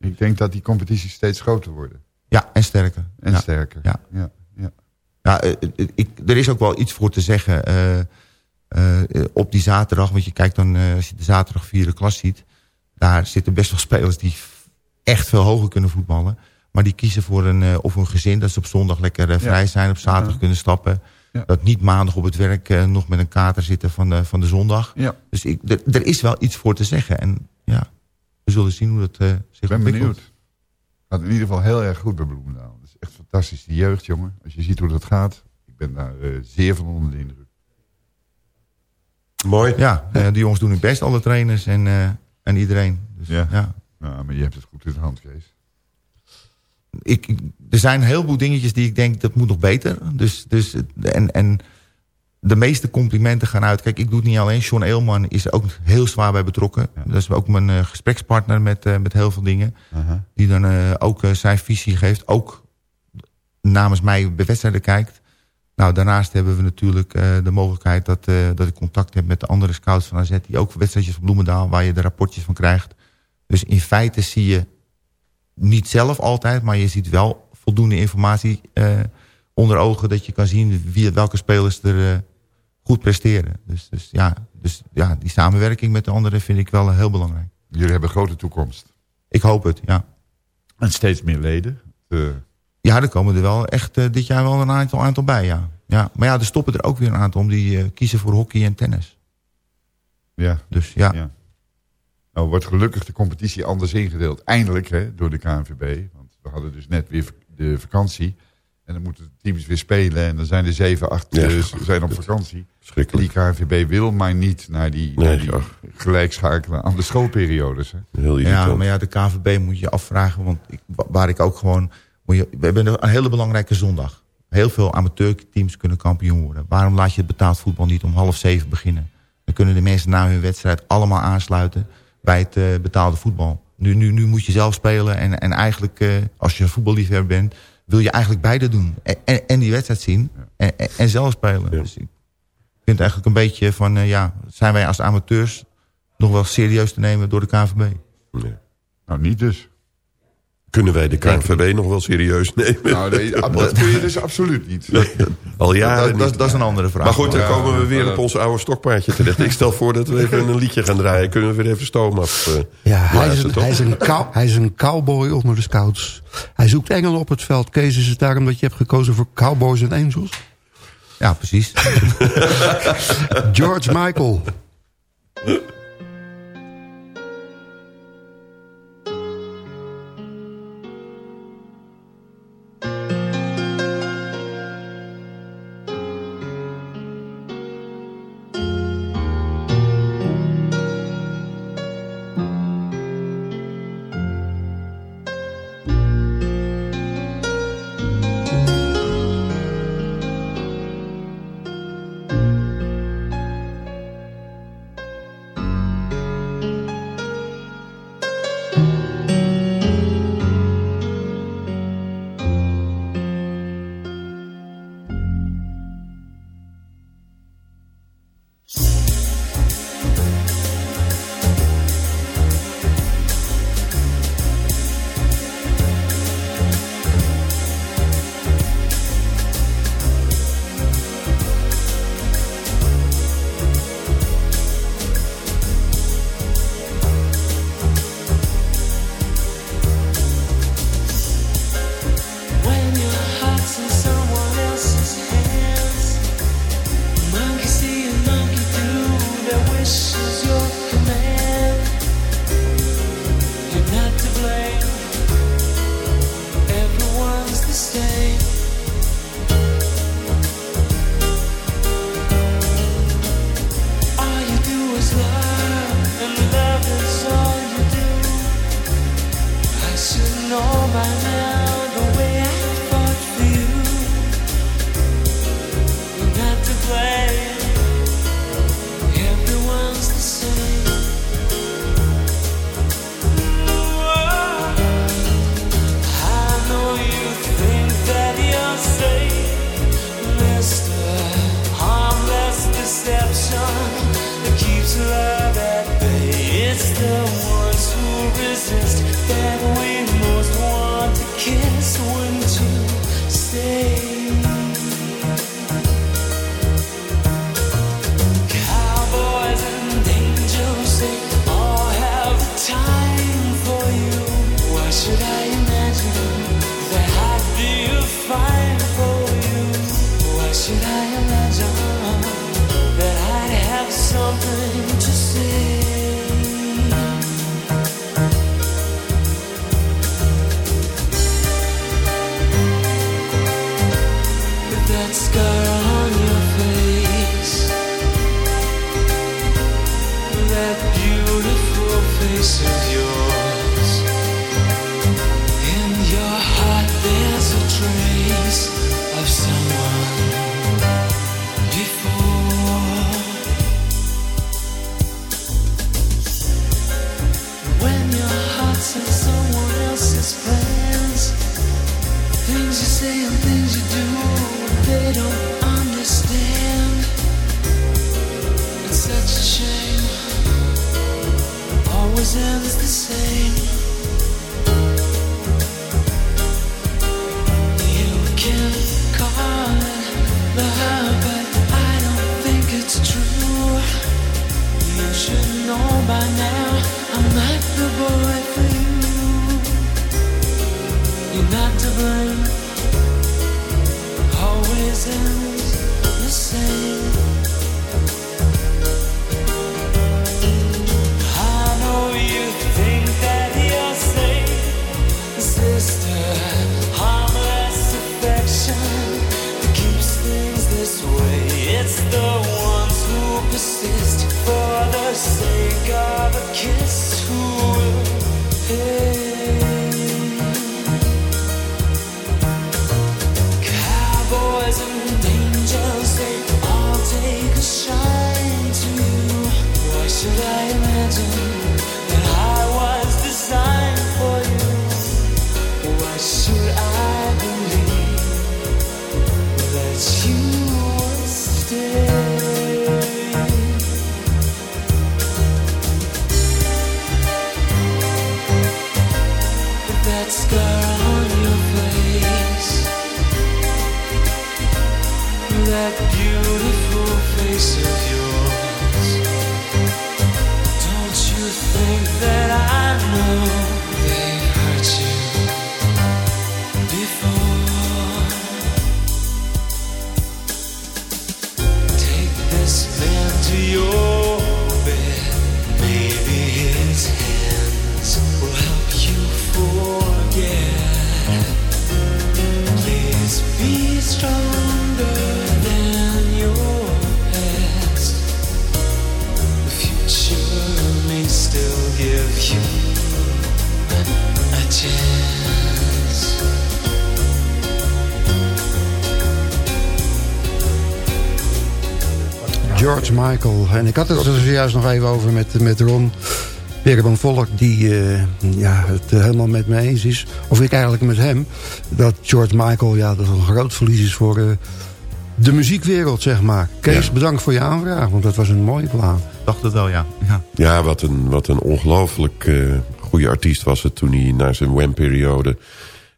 Ik denk dat die competities steeds groter worden. Ja, en sterker. En sterker. Ja. Ja. Ja. Ja, eh, eh, ik, er is ook wel iets voor te zeggen eh, eh, op die zaterdag. Want je kijkt dan, eh, als je de zaterdag vierde klas ziet... daar zitten best wel spelers die echt veel hoger kunnen voetballen. Maar die kiezen voor een, eh, of een gezin dat ze op zondag lekker eh, vrij zijn... op zaterdag Ja. kunnen stappen. Ja. Dat niet maandag op het werk eh, nog met een kater zitten van de, van de zondag. ja. Dus ik, er, is wel iets voor te zeggen. En ja, we zullen zien hoe dat eh, zich Ik ben ontwikkelt. benieuwd. Gaat in ieder geval heel erg goed bij Bloemendaal. Het is echt fantastisch. Die jeugd, jongen. Als je ziet hoe dat gaat. Ik ben daar eh, zeer van onder de indruk. Mooi. Ja, die jongens doen hun best, alle trainers en, eh, en iedereen. Dus, Ja. ja. Nou, maar je hebt het goed in de hand, Kees. ik, ik- er zijn een heleboel dingetjes die ik denk dat moet nog beter. Dus, dus, en, en de meeste complimenten gaan uit. Kijk, ik doe het niet alleen. Sean Eelman is ook heel zwaar bij betrokken. Ja. Dat is ook mijn eh, gesprekspartner met, eh, met heel veel dingen. Die dan eh, ook zijn visie geeft. Ook namens mij bij wedstrijden kijkt. Nou, daarnaast hebben we natuurlijk eh, de mogelijkheid dat, eh, dat ik contact heb met de andere scouts van AZ. Die ook wedstrijdjes op Bloemendaal, waar je de rapportjes van krijgt. Dus in feite zie je niet zelf altijd, maar je ziet wel voldoende informatie eh, onder ogen dat je kan zien wie, welke spelers er goed presteren. Dus, dus, ja, dus ja, die samenwerking met de anderen vind ik wel heel belangrijk. Jullie hebben grote toekomst. Ik hoop het, ja. En steeds meer leden. Ja, er komen er wel echt eh, dit jaar wel een aantal, aantal bij, ja. Ja, maar ja, er stoppen er ook weer een aantal om die eh, kiezen voor hockey en tennis. Ja. Dus ja. ja. Nou wordt gelukkig de competitie anders ingedeeld. Eindelijk hè, door de KNVB. Want we hadden dus net weer de vakantie. En dan moeten de teams weer spelen. En dan zijn er zeven, acht Ja, eh, zijn op vakantie. En die. KNVB wil maar niet naar die, Nee, naar die gelijkschakelen aan de schoolperiodes. Hè. Heel Ja, maar ja, de KVB moet je afvragen. Want ik, wa- waar ik ook gewoon... Je, we hebben een hele belangrijke zondag. Heel veel amateurteams kunnen kampioen worden. Waarom laat je het betaald voetbal niet om half zeven beginnen? Dan kunnen de mensen na hun wedstrijd allemaal aansluiten bij het eh, betaalde voetbal. Nu, nu, nu moet je zelf spelen. En, en eigenlijk, eh, als je een voetballiefhebber bent... wil je eigenlijk beide doen. En, en, en die wedstrijd zien. En, en, en zelf spelen. Dus ik vind het eigenlijk een beetje van... eh, ja, zijn wij als amateurs nog wel serieus te nemen door de KVB? Nee. Nou, niet dus. Kunnen wij de KNVB nog wel serieus nemen? Nou, nee, dat kun je dus absoluut niet. Al jaren dat, dat, niet. dat is een andere vraag. Maar goed, dan Ja, komen we weer op ons oude stokpaardje terecht. Ik stel voor dat we even een liedje gaan draaien. Kunnen we weer even stoom af. eh, Ja, hij is, een, hij, is een cow- hij is een cowboy onder de scouts. Hij zoekt engelen op het veld. Kees, is het daarom dat je hebt gekozen voor Cowboys en Angels? Ja, precies. George Michael. Zojuist nog even over met, met Ron Pereman Volk... die eh, ja, het helemaal met me eens is. Of ik eigenlijk met hem. Dat George Michael ja, dat een groot verlies is voor eh, de muziekwereld, zeg maar. Kees, Ja. bedankt voor je aanvraag. Want dat was een mooie plaat. Dacht het wel, ja. ja. Ja, wat een, wat een ongelooflijk eh, goede artiest was het toen hij na zijn Wham-periode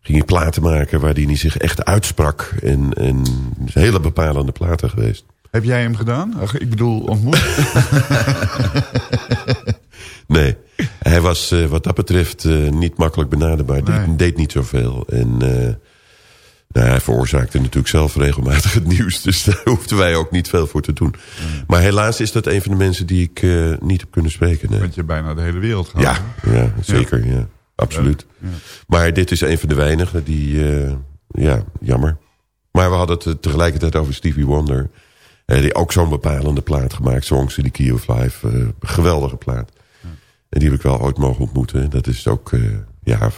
ging hij platen maken waar hij zich echt uitsprak. En, en het is een hele bepalende platen geweest. Heb jij hem gedaan? Ach, ik bedoel, ontmoet? Nee, hij was eh, wat dat betreft eh, niet makkelijk benaderbaar. Nee. Deed, deed niet zoveel. En eh, nou, hij veroorzaakte natuurlijk zelf regelmatig het nieuws. Dus daar hoefden wij ook niet veel voor te doen. Maar helaas is dat een van de mensen die ik niet heb kunnen spreken. Nee. Want je bijna de hele wereld gaat. Ja, ja, zeker. Ja. absoluut. Ja. Maar dit is een van de weinigen die... ja, jammer. Maar we hadden het tegelijkertijd over Stevie Wonder. Eh, die ook zo'n bepalende plaat gemaakt. Songs in the Key of Life. eh, geweldige plaat. En die heb ik wel ooit mogen ontmoeten. Dat is ook... eh, ja,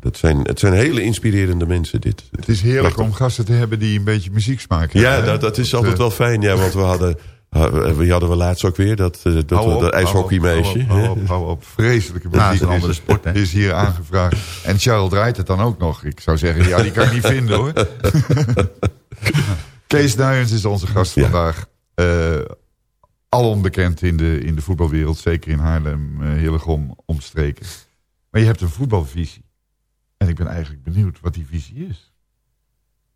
dat zijn, het zijn hele inspirerende mensen, dit. Het is heerlijk Prachtig. om gasten te hebben die een beetje muziek smaken. Ja, dat, dat is altijd wel fijn. Ja, want we hadden... ha- We hadden we laatst ook weer dat, dat, dat ijshockeymeisje. op, Hou op, hou op. Vreselijke Ja, muziek is een andere sport, hè? is hier aangevraagd. En Charles draait het dan ook nog. Ik zou zeggen, ja, die kan ik niet vinden hoor. Kees Nuyens is onze gast Ja. vandaag. Eh al onbekend in de, in de voetbalwereld. Zeker in Haarlem, eh Hillegom, omstreken. Maar je hebt een voetbalvisie. En ik ben eigenlijk benieuwd wat die visie is.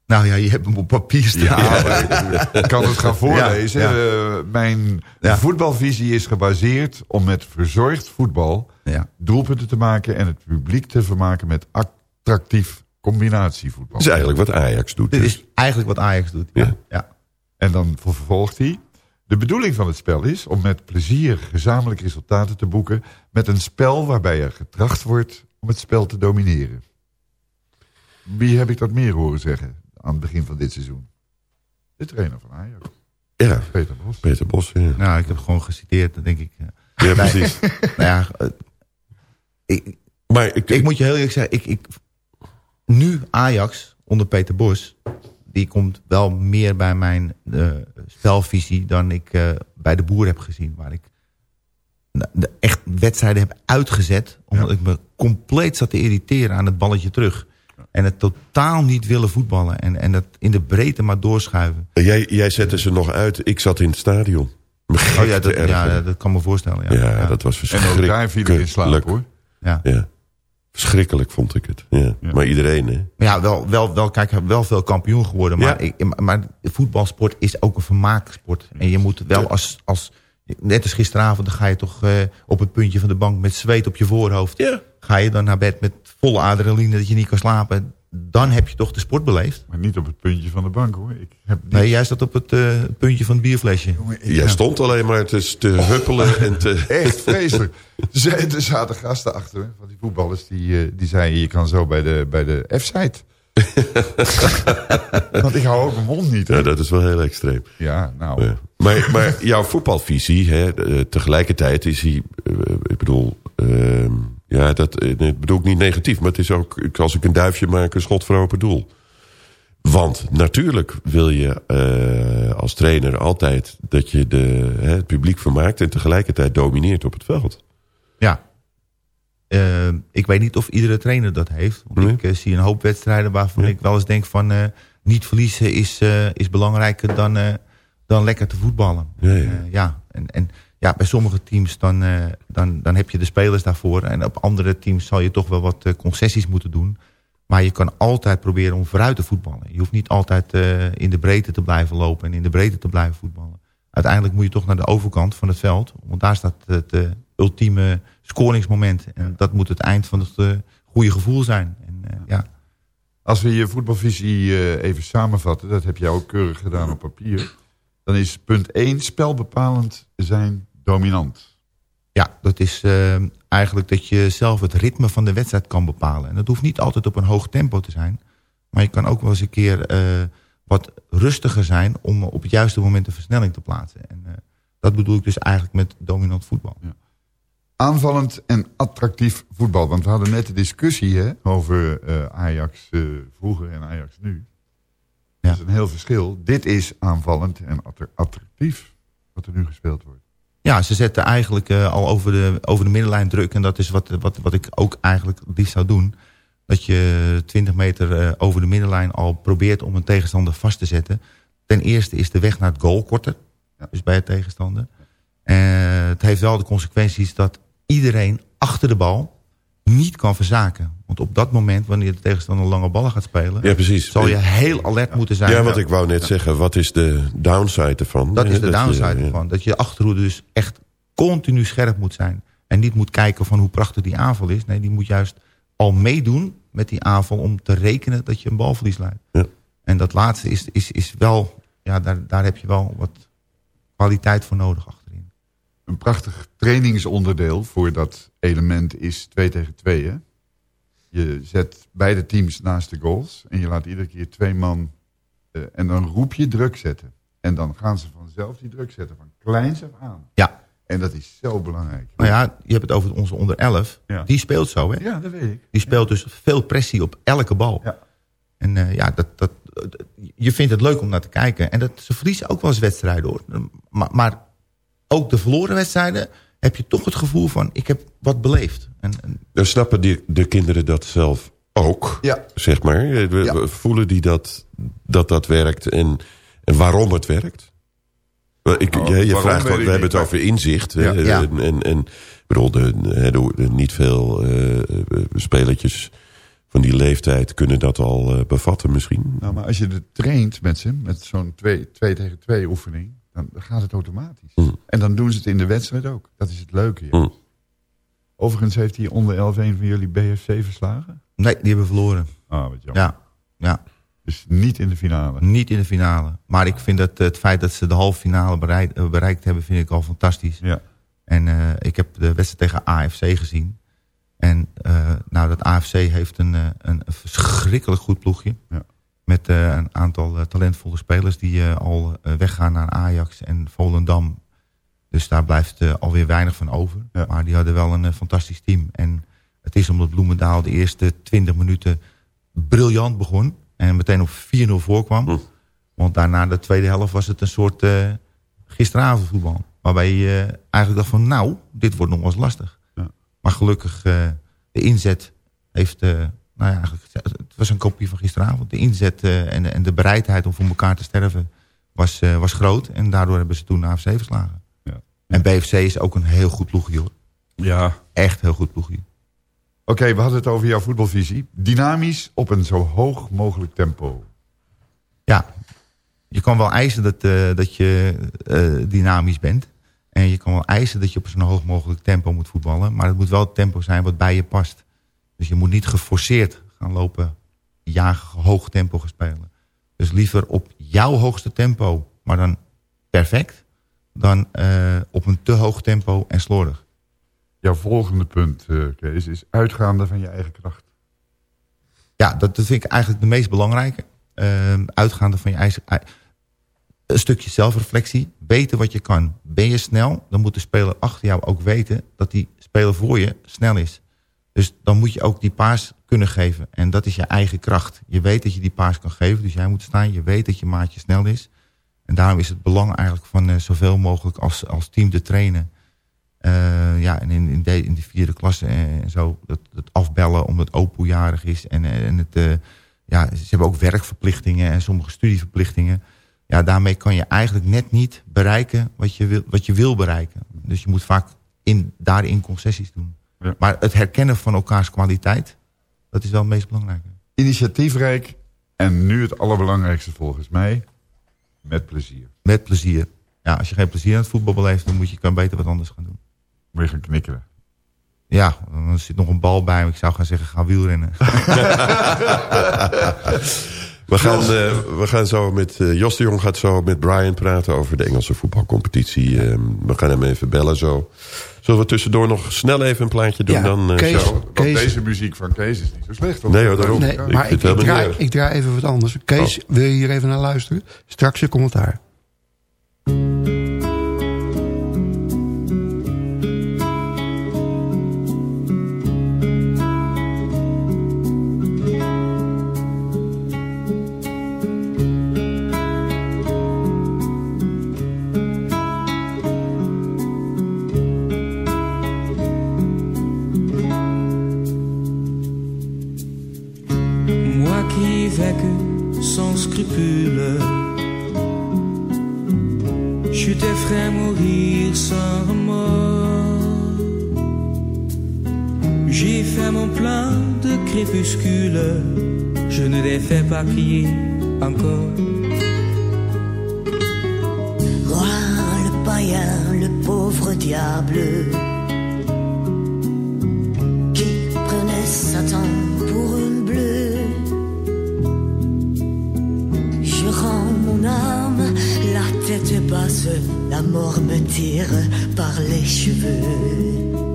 Nou ja, je hebt hem op papier staan. Ja, ik kan het gaan voorlezen. Ja, Eh, mijn voetbalvisie is gebaseerd om met verzorgd voetbal Ja. doelpunten te maken en het publiek te vermaken met attractief combinatievoetbal. Dat is eigenlijk wat Ajax doet. Dit dus. is eigenlijk wat Ajax doet. Ja. Ja. Ja. En dan vervolgt hij. De bedoeling van het spel is om met plezier gezamenlijk resultaten te boeken met een spel waarbij er getracht wordt om het spel te domineren. Wie heb ik dat meer horen zeggen aan het begin van dit seizoen? De trainer van Ajax, Ja, Peter Bos. Peter Bos. Ja, Nou, ik heb gewoon geciteerd, dan denk ik. ja. ja precies. Nou ja, eh, ik, Maar ik, ik moet je heel eerlijk zeggen, ik, ik, nu Ajax onder Peter Bos, die komt wel meer bij mijn eh, spelvisie dan ik eh, bij de boer heb gezien. Waar ik nou, de echt wedstrijden heb uitgezet, omdat ik me compleet zat te irriteren aan het balletje terug. En het totaal niet willen voetballen en, en het in de breedte maar doorschuiven. Jij, jij zette ze nog uit. Ik zat in het stadion. Oh ja, dat, ja, dat kan me voorstellen. ja, Ja, dat was En ook verschrikkelijk. daar viel ik in slaap hoor. Ja. Ja. Verschrikkelijk vond ik het. Ja. Ja. Maar iedereen, hè? Maar ja, wel, wel, wel, kijk, wel veel kampioen geworden. Maar, Ja. ik, maar voetbalsport is ook een vermaaksport. En je moet wel als, als net als gisteravond, dan ga je toch eh, op het puntje van de bank met zweet op je voorhoofd. Ja. Ga je dan naar bed met volle adrenaline dat je niet kan slapen. Dan heb je toch de sport beleefd. Maar niet op het puntje van de bank hoor. Ik heb niet... Nee, jij staat op het eh, puntje van het bierflesje. Jongen, Jij ja. stond alleen maar te, te huppelen en te... Echt vreselijk. Ze- Er zaten gasten achter me, van die voetballers, die, eh, die zeiden... je kan zo bij de, bij de F-site. Want ik hou ook mijn mond niet. Hè? Ja, dat is wel heel extreem. Ja, nou... Ja. Maar, maar jouw voetbalvisie, hè, eh, tegelijkertijd is hij... ik bedoel... ehm, ja, dat eh, nee, bedoel ik niet negatief. Maar het is ook, als ik een duifje maak, een schot voor open doel. Want natuurlijk wil je eh, als trainer altijd dat je de, hè, het publiek vermaakt... en tegelijkertijd domineert op het veld. Ja. Eh, ik weet niet of iedere trainer dat heeft. Want Nee. ik zie een hoop wedstrijden waarvan Ja. ik wel eens denk van... niet verliezen is, is belangrijker dan, dan lekker te voetballen. Ja, ja. Ja. En, en ja, bij sommige teams dan, eh, dan, dan heb je de spelers daarvoor. En op andere teams zal je toch wel wat eh, concessies moeten doen. Maar je kan altijd proberen om vooruit te voetballen. Je hoeft niet altijd eh, in de breedte te blijven lopen en in de breedte te blijven voetballen. uiteindelijk moet je toch naar de overkant van het veld. Want daar staat het ultieme scoringsmoment. En dat moet het eind van het goede gevoel zijn. En, ja. Als we je voetbalvisie even samenvatten, dat heb jij ook keurig gedaan op papier. Dan is punt 1, spelbepalend zijn dominant. Ja, dat is eh, eigenlijk dat je zelf het ritme van de wedstrijd kan bepalen. En dat hoeft niet altijd op een hoog tempo te zijn. Maar je kan ook wel eens een keer eh, wat rustiger zijn... om op het juiste moment een versnelling te plaatsen. En eh, dat bedoel ik dus eigenlijk met dominant voetbal. Aanvallend en attractief voetbal. Want we hadden net de discussie hè, over Ajax vroeger en Ajax nu. Dat is een heel verschil. Dit is aanvallend en attra- attractief wat er nu gespeeld wordt. Ja, ze zetten eigenlijk eh, al over de, over de middenlijn druk. En dat is wat, wat, wat ik ook eigenlijk liefst zou doen. Dat je 20 meter eh, over de middenlijn al probeert om een tegenstander vast te zetten. Ten eerste is de weg naar het goal korter. Dus bij het tegenstander. Eh, het heeft wel de consequenties dat iedereen achter de bal niet kan verzaken. Want op dat moment, wanneer de tegenstander lange ballen gaat spelen... Ja, precies. zal je heel alert moeten zijn. Ja, want ik wou net zeggen, wat is de downside ervan? Dat is Eh, de downside ja. ervan. Dat je achterhoede dus echt continu scherp moet zijn. En niet moet kijken van hoe prachtig die aanval is. Nee, die moet juist al meedoen met die aanval... om te rekenen dat je een balverlies leidt. Ja. En dat laatste is, is, is wel... Ja, daar, daar heb je wel wat kwaliteit voor nodig achterin. Een prachtig trainingsonderdeel voor dat element is 2 tegen 2. Hè? Je zet beide teams naast de goals en je laat iedere keer twee man... eh, en dan roep je druk zetten. En dan gaan ze vanzelf die druk zetten, van kleins af aan. Ja. En dat is zo belangrijk. Nou ja, je hebt het over onze onder 11. Ja. Die speelt zo, hè? Ja, dat weet ik. Die speelt dus veel pressie op elke bal. Ja. En eh, ja, dat, dat, je vindt het leuk om naar te kijken. En dat, ze verliezen ook wel eens wedstrijden, hoor. Maar, maar ook de verloren wedstrijden heb je toch het gevoel van... ik heb wat beleefd. En, en Dan snappen die, de kinderen dat zelf ook, Ja. zeg maar. We- Ja. we Voelen die dat dat, dat werkt en, en waarom het werkt? Wel, Ik, Oh, je vraagt, wat- we hebben het over inzicht. hè, Ja. Ja. En, en, en ik bedoel, de, de, de- de- niet veel eh spelertjes van die leeftijd kunnen dat al eh, bevatten misschien. Nou, maar als je het traint met ze, met zo'n 2 tegen 2 oefening, dan gaat het automatisch. Mm. En dan doen ze het in de wedstrijd ook. Dat is het leuke. Ja. Mm. Overigens heeft hij onder 11 een van jullie BFC verslagen. nee, die hebben verloren. Ah, wat jammer. Ja, ja, Dus niet in de finale. niet in de finale. Maar ik vind dat het feit dat ze de halve finale bereikt, eh, bereikt hebben... vind ik al fantastisch. Ja. En eh, ik heb de wedstrijd tegen AFC gezien. En eh, nou, dat AFC heeft een, een verschrikkelijk goed ploegje. Ja. Met eh, een aantal eh, talentvolle spelers die eh, al weggaan naar Ajax en Volendam. Dus daar blijft alweer weinig van over. Ja. Maar die hadden wel een fantastisch team. En het is omdat Bloemendaal de eerste 20 minuten briljant begon. En meteen op 4-0 voorkwam. Hm. Want daarna de tweede helft was het een soort eh gisteravond voetbal. Waarbij je eigenlijk dacht van nou, dit wordt nog wel eens lastig. Ja. Maar gelukkig eh, de inzet heeft... nou ja, eigenlijk, het was een kopie van gisteravond. De inzet eh, en, en de bereidheid om voor elkaar te sterven was, eh, was groot. En daardoor hebben ze toen de AFC verslagen. Ja. En BFC is ook een heel goed ploegje hoor. ja. Echt heel goed ploegje. Oké, we hadden het over jouw voetbalvisie. Dynamisch op een zo hoog mogelijk tempo. Ja, je kan wel eisen dat, eh, dat je eh, dynamisch bent. En je kan wel eisen dat je op zo'n hoog mogelijk tempo moet voetballen. Maar het moet wel het tempo zijn wat bij je past. Dus je moet niet geforceerd gaan lopen, jagen, hoog tempo gaan spelen. Dus liever op jouw hoogste tempo, maar dan perfect. Dan eh, op een te hoog tempo en slordig. Jouw volgende punt, eh, Kees, is uitgaande van je eigen kracht. Ja, dat, vind ik eigenlijk de meest belangrijke. Ehm, uitgaande van je eigen... Een stukje zelfreflectie. Weten wat je kan. Ben je snel, dan moet de speler achter jou ook weten... dat die speler voor je snel is. Dus dan moet je ook die paas kunnen geven. En dat is je eigen kracht. Je weet dat je die paas kan geven, dus jij moet staan. Je weet dat je maatje snel is. En daarom is het belang eigenlijk van eh, zoveel mogelijk als, als team te trainen. Eh, ja, en in, in, de, in de vierde klasse en, zo, dat, afbellen omdat Opel jarig is. En, en het, eh, ja, ze hebben ook werkverplichtingen en sommige studieverplichtingen. Ja, daarmee kan je eigenlijk net niet bereiken wat je wil, wat je wil bereiken. Dus je moet vaak in, daarin concessies doen. Ja. Maar het herkennen van elkaars kwaliteit, dat is wel het meest belangrijke. Initiatiefrijk en nu het allerbelangrijkste volgens mij, met plezier. Met plezier. ja, als je geen plezier aan het voetbal beleeft... dan moet je kan beter wat anders gaan doen. Moet je gaan knikkeren. Ja, dan zit nog een bal bij me. Ik zou gaan zeggen, ga wielrennen. We gaan, eh, we gaan zo met... eh, Jos de Jong gaat zo met Brian praten over de Engelse voetbalcompetitie. Eh, we gaan hem even bellen zo. Zullen we tussendoor nog snel even een plaatje doen? Ja, dan, eh, Kees. zo? Want Kees- deze muziek van Kees is niet zo slecht. hoor. Nee hoor, daarom. Nee, Ik maar ik, draai, ik draai even wat anders. Kees, wil je hier even naar luisteren? Straks je commentaar. Je t'ai fait mourir sans remords. J'ai fait mon plein de crépuscule, je ne les fais pas crier encore. Roi, le païen, le pauvre diable mort me tire par les cheveux.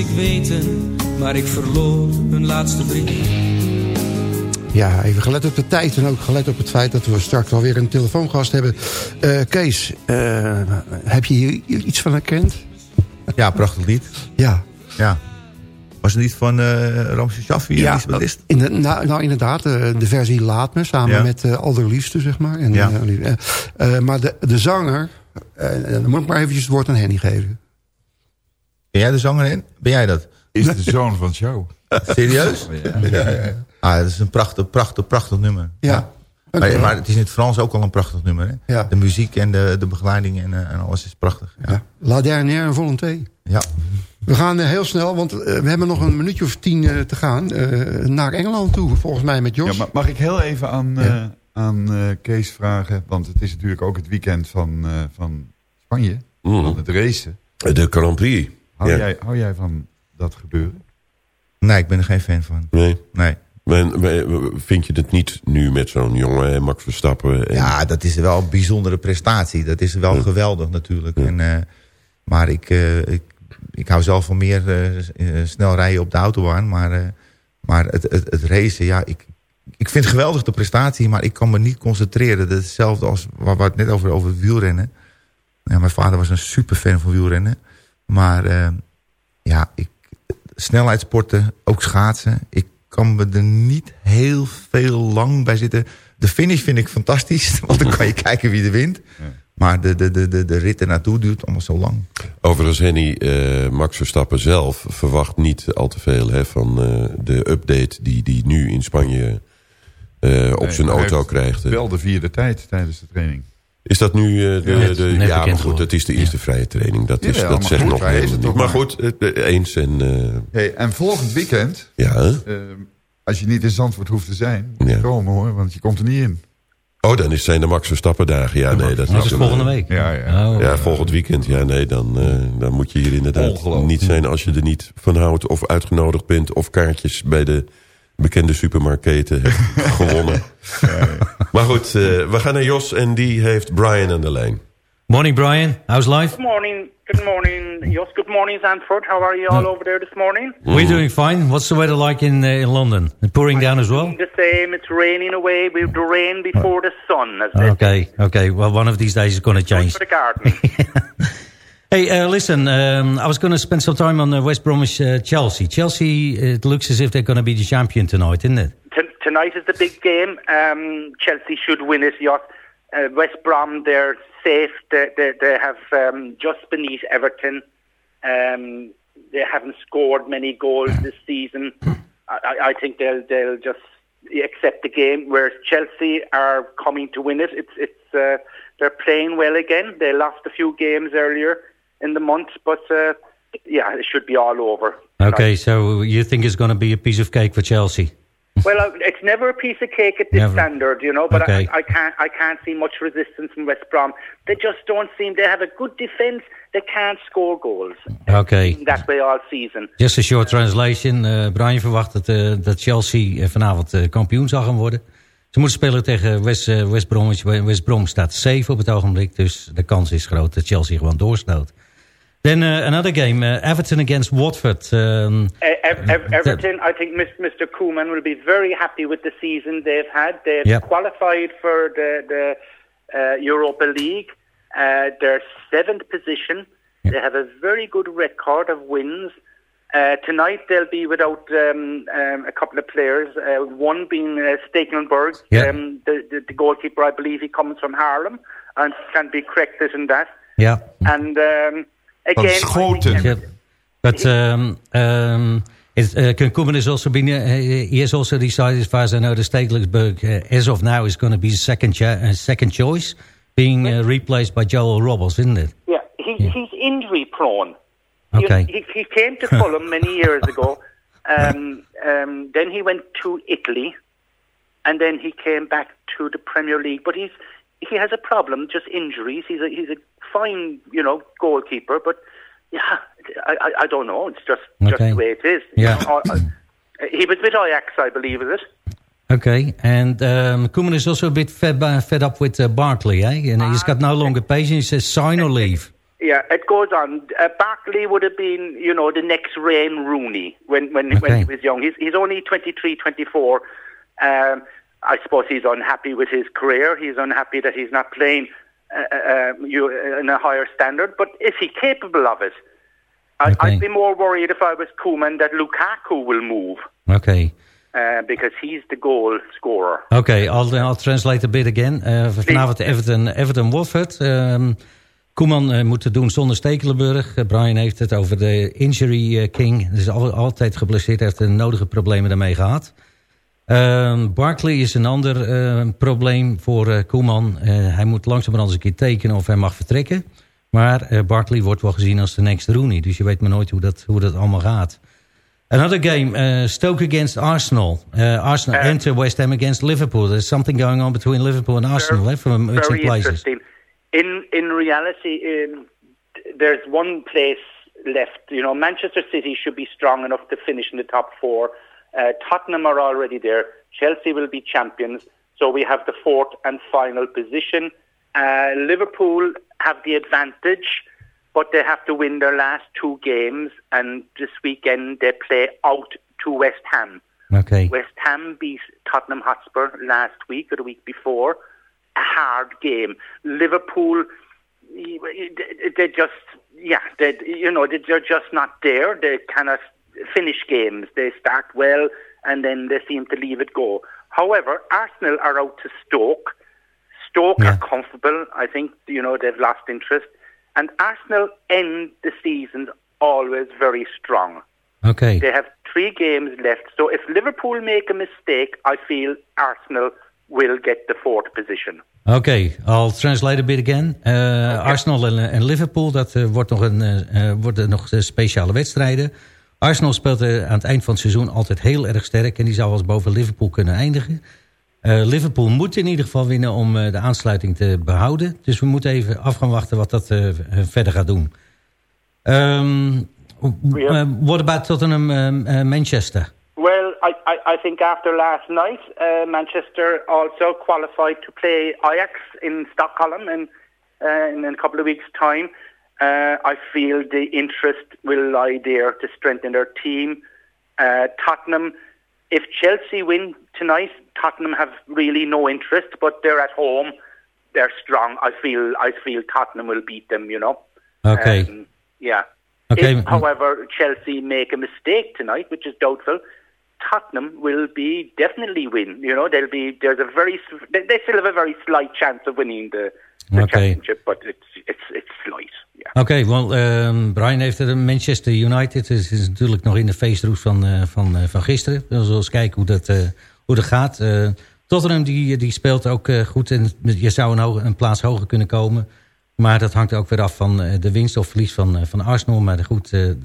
Ik weten. Maar ik verloor hun laatste brief. Ja, even gelet op de tijd en ook gelet op het feit dat we straks alweer een telefoongast hebben. Eh, Kees, eh, heb je hier iets van herkend? Ja, prachtig lied. Ja. Ja. Was het niet van uh, Ramses Shaffi en Ja, List? in de, nou, nou inderdaad, de versie Laat Me, samen Ja. met uh, Alderliefste, zeg maar. En, Ja. maar de, de zanger, dan moet ik maar eventjes het woord aan Henny geven. Ben jij de zanger in? Ben jij dat? Is de zoon van Show. Serieus? Ja, ja. Ah, dat is een prachtig, prachtig, prachtig nummer. Ja. Maar, maar het is in het Frans ook al een prachtig nummer. Hè? Ja. De muziek en de, de begeleiding en, eh, en alles is prachtig. Ja. Ja. La dernière volonté. Ja. We gaan eh, heel snel, want eh, we hebben nog een minuutje of tien eh, te gaan. eh, naar Engeland toe, volgens mij met Jos. Ja, maar mag ik heel even aan, eh, aan eh, Kees vragen? Want het is natuurlijk ook het weekend van, eh, van Spanje. Mhm. Van het racen. De Grand Prix. Hou, Ja. jij, hou jij van dat gebeuren? Nee, ik ben er geen fan van. Nee. Nee. Vind je het niet nu met zo'n jongen, Max Verstappen? En, Ja, dat is wel een bijzondere prestatie. Dat is wel geweldig natuurlijk. En, eh, maar ik, eh, ik, ik hou zelf van meer eh, snel rijden op de autobaan. Maar, maar het, het, het racen, ja, ik, ik vind het geweldig de prestatie. Maar ik kan me niet concentreren. Dat is hetzelfde als waar we het net over, over het wielrennen. Ja, mijn vader was een super fan van wielrennen. Maar eh, ja, ik, snelheidssporten, ook schaatsen. Ik kan me er niet heel veel lang bij zitten. De finish vind ik fantastisch, want dan kan je kijken wie er wint. Maar de, de, de, de, de rit ernaartoe duurt allemaal zo lang. Overigens, Henny, eh, Max Verstappen zelf verwacht niet al te veel hè, van eh, de update die die nu in Spanje eh, op Nee, zijn auto krijgt. Wel de vierde tijd tijdens de training. Is dat nu eh, de, Ja, de, net- ja, maar goed, dat is de eerste vrije training. Dat, is, dat zegt goed, nog helemaal Maar goed, eh, eens en... eh, Hey, en volgend weekend, ja, eh, als je niet in Zandvoort hoeft te zijn, moet je komen hoor, want je komt er niet in. Oh, dan is, zijn de Max Verstappen dagen. Ja, nee, dat, is volgende eh, week. Ja, ja. Ja, volgend weekend. Ja, nee, dan, eh, dan moet je hier inderdaad niet zijn als je er niet van houdt of uitgenodigd bent of kaartjes bij de bekende supermarketen hebt gewonnen. Maar goed, eh, we gaan naar Jos en die heeft Brian aan de lijn. Morning, Brian. How's life? Good morning. Good morning, Jos. Good morning, Zandvoort. How are you all over there this morning? We're doing fine. What's the weather like in uh, in London? It pouring down as well? The same. It's raining away with the rain before the sun. Okay, okay. Well, one of these days is going to change. For the garden. Hey, uh, listen, um, I was going to spend some time on uh, West Bromwich uh, Chelsea. Chelsea, it looks as if they're going to be the champion tonight, isn't it? T- tonight is the big game. Um, Chelsea should win it. Uh, West Brom, they're safe. They, they, they have um, just beneath Everton. Um, they haven't scored many goals this season. I, I think they'll they'll just accept the game. Whereas Chelsea are coming to win it. It's it's uh, they're playing well again. They lost a few games earlier in the month, but uh, yeah, it should be all over. Okay, so you think it's going to be a piece of cake for Chelsea? Well, uh, it's never a piece of cake at this Never. standard, you know. But Okay. I, I can't, I can't see much resistance from West Brom. They just don't seem. They have a good defence. They can't score goals. Okay. That way all season. Just a short translation. Eh, Brian verwacht dat, eh, dat Chelsea eh, vanavond eh, kampioen zal gaan worden. Ze moeten spelen tegen West, eh, West Bromwich. West Brom staat safe op het ogenblik. Dus de kans is groot dat Chelsea gewoon doorstoot. Then uh, another game, uh, Everton against Watford. Um, Uh, Ev- Ev- Everton, I think Mr. Koeman will be very happy with the season they've had. They've Yep. qualified for the, the uh, Europa League. Uh, they're seventh position. They have a very good record of wins. Uh, tonight they'll be without um, um, a couple of players. Uh, one being uh, Yeah. um, the, the, the goalkeeper. I believe he comes from Harlem and can be corrected in that. yeah. And um, again, Yeah. But um, um, it, uh, Koeman is also been. Uh, he has also decided, as far as I know, the Stekelenburg, uh, as of now, is going to be second cha- uh, second choice, being uh, replaced by Joel Robles, isn't it? Yeah, he, he's injury prone. Okay. know, he, he came to Fulham many years ago. Um, um, then he went to Italy, and then he came back to the Premier League. But he's he has a problem, just injuries. He's a he's a fine, you know, goalkeeper, but yeah, I I, I don't know. It's just just the way it is. Yeah. Uh, he was with Ajax, I believe, is it? Okay, and um, Koeman is also a bit fed, fed up with uh, Barkley, eh? And he's got no longer patience. He says, sign or leave. Yeah, it goes on. Uh, Barkley would have been, you know, the next Rain Rooney when when, when he was young. He's he's only 23, 24. Um, I suppose he's unhappy with his career. He's unhappy that he's not playing uh, uh, you, in a higher standard. But is he capable of it? I, Okay. I'd be more worried if I was Koeman that Lukaku will move Okay. uh, because he's the goal scorer. Okay, I'll, I'll translate a bit again. Uh, vanavond Everton, Everton Watford. Um, Koeman eh, moet het doen zonder Stekelenburg. Eh, Brian heeft het over de injury king. Is al, altijd geblesseerd. Hij heeft de nodige problemen daarmee gehad. Um, Barkley is een ander eh, probleem voor eh, Koeman. Eh, hij moet langzamerhand eens een keer tekenen of hij mag vertrekken. Maar eh, Barkley wordt wel gezien als de next Rooney. Dus je weet maar nooit hoe dat, hoe dat allemaal gaat. Another game, uh, Stoke against Arsenal. Uh, Arsenal enter West Ham against Liverpool. There's something going on between Liverpool and Arsenal eh, for mixing very places. interesting. In in reality, um, there's one place left. You know, Manchester City should be strong enough to finish in the top four. Uh, Tottenham are already there. Chelsea will be champions. So we have the fourth and final position. Uh, Liverpool have the advantage, but they have to win their last two games. And this weekend they play out to West Ham. Okay. West Ham beat Tottenham Hotspur last week or the week before. A hard game. Liverpool, they just, yeah, they, you know, they're just not there. They cannot finish games. They start well and then they seem to leave it go. However, Arsenal are out to Stoke. Stoke are comfortable. I think, you know, they've lost interest. And Arsenal end the season always very strong. Okay. They have three games left. So if Liverpool make a mistake, I feel Arsenal will get the fourth position. Okay, I'll translate a bit again. Uh, Arsenal en, en Liverpool, dat eh, wordt nog een, eh, worden nog speciale wedstrijden. Arsenal speelt aan het eind van het seizoen altijd heel erg sterk... en die zou eens boven Liverpool kunnen eindigen. Eh, Liverpool moet in ieder geval winnen om eh, de aansluiting te behouden. Dus we moeten even af gaan wachten wat dat eh, verder gaat doen. Um, uh, what about Tottenham Manchester? Well, I, I, I think after last night, uh, Manchester also qualified to play Ajax in Stockholm in, uh, in a couple of weeks' time. Uh, I feel the interest will lie there to strengthen their team. Uh, Tottenham, if Chelsea win tonight, Tottenham have really no interest, but they're at home. They're strong. I feel I feel Tottenham will beat them, you know. Okay. Um, yeah. Okay. If, however, Chelsea make a mistake tonight, which is doubtful, Tottenham will be definitely win. You know, they'll be there's a very they, still have a very slight chance of winning the, the Okay. championship, but it's it's it's slight. Oké, want ehm, Brian heeft het Manchester United. Het is, is natuurlijk nog in de feestroes van, eh, van, eh, van gisteren. We zullen eens kijken hoe dat, eh, hoe dat gaat. Tottenham die, die speelt ook goed. En je zou een, hoge- een plaats hoger kunnen komen. Maar dat hangt ook weer af van de winst of verlies van, van Arsenal. Maar goed, de,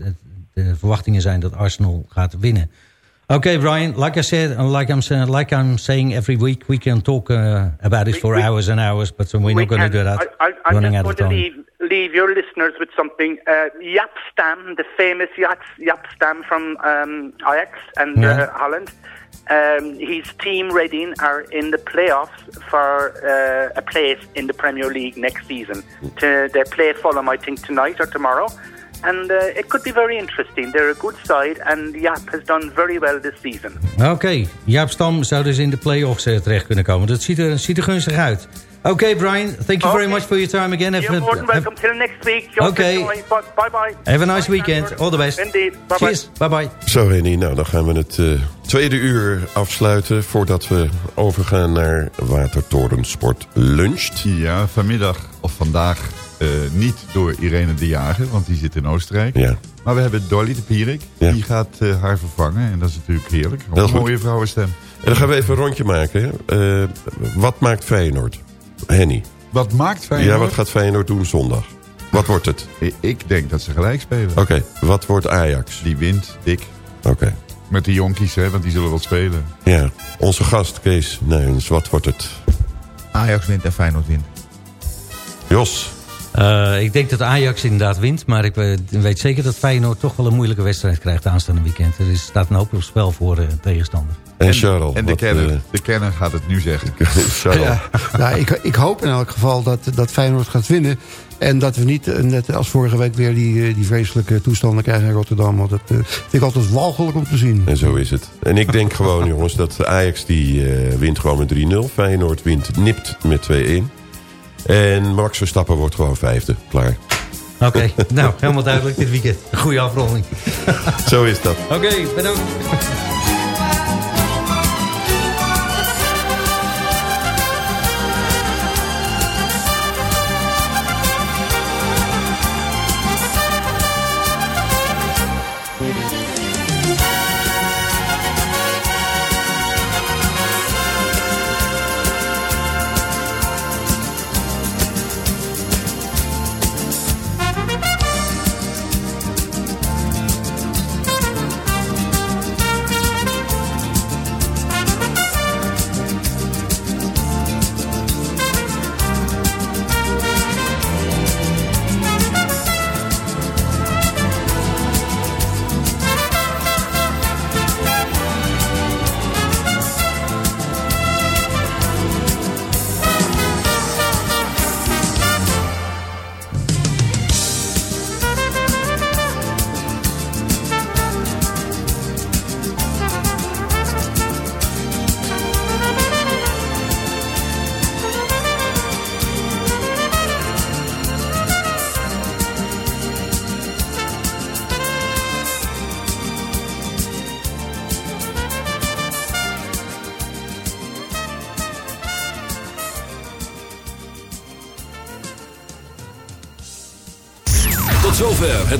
de verwachtingen zijn dat Arsenal gaat winnen. Okay, Brian. Like I said, and like I'm saying, like I'm saying every week, we can talk uh, about it for we- hours and hours, but we're not going to do that. I, I, I'm running just out of to leave, leave your listeners with something. Uh, Stam, the famous Stam from um, Ajax and Yeah. uh, Holland, um, his team Reading are in the playoffs for uh, a place in the Premier League next season. To, they play Fulham, I think, tonight or tomorrow. And uh, it could be very interesting. They're a good side, and Jaap has done very well this season. Oké, Jaap Stam zou dus in de play-offs eh, terecht kunnen komen. Dat ziet er, ziet er gunstig uit. Oké, Brian, thank you very much for your time again. You're more than welcome. Till next week. Just Okay. enjoy. Bye bye. Have a nice weekend. All the best. Indeed. Bye bye. Cheers. Bye bye. Zo Henny, nou dan gaan we het eh, tweede uur afsluiten... voordat we overgaan naar Watertorensport Luncht. Ja, vanmiddag of vandaag eh, niet door Irene de Jager, want die zit in Oostenrijk. Ja. Maar we hebben Dolly de Pierik, Ja. die gaat eh, haar vervangen. En dat is natuurlijk heerlijk. Heel Een goed. mooie vrouwenstem. En dan gaan we even een rondje maken. hè. Eh, wat maakt Feyenoord? Henny. Wat maakt Feyenoord? Ja, wat gaat Feyenoord doen zondag? Wat wordt het? Ik denk dat ze gelijk spelen. Oké, wat wordt Ajax? Die wint, dik. Oké. Met de jonkies, hè, want die zullen wel spelen. Ja, onze gast Kees Nijens, wat wordt het? Ajax wint en Feyenoord wint. Jos? Eh, ik denk dat Ajax inderdaad wint. Maar ik weet, weet zeker dat Feyenoord toch wel een moeilijke wedstrijd krijgt aanstaande weekend. Er is, staat een hoop op spel voor eh, tegenstander. En Charles? En de kenner, eh, de kenner gaat het nu zeggen. Charles? Ja, nou, ik, ik hoop in elk geval dat, dat Feyenoord gaat winnen. En dat we niet, net als vorige week, weer die, die vreselijke toestanden krijgen in Rotterdam. Want dat vind ik altijd walgelijk om te zien. En zo is het. En ik denk gewoon, jongens, dat Ajax die eh, wint gewoon met 3-0. Feyenoord wint nipt met 2-1. En Max Verstappen wordt gewoon vijfde. Klaar. Oké, nou, helemaal duidelijk dit weekend. Goede afronding. Zo is dat. Oké, bedankt.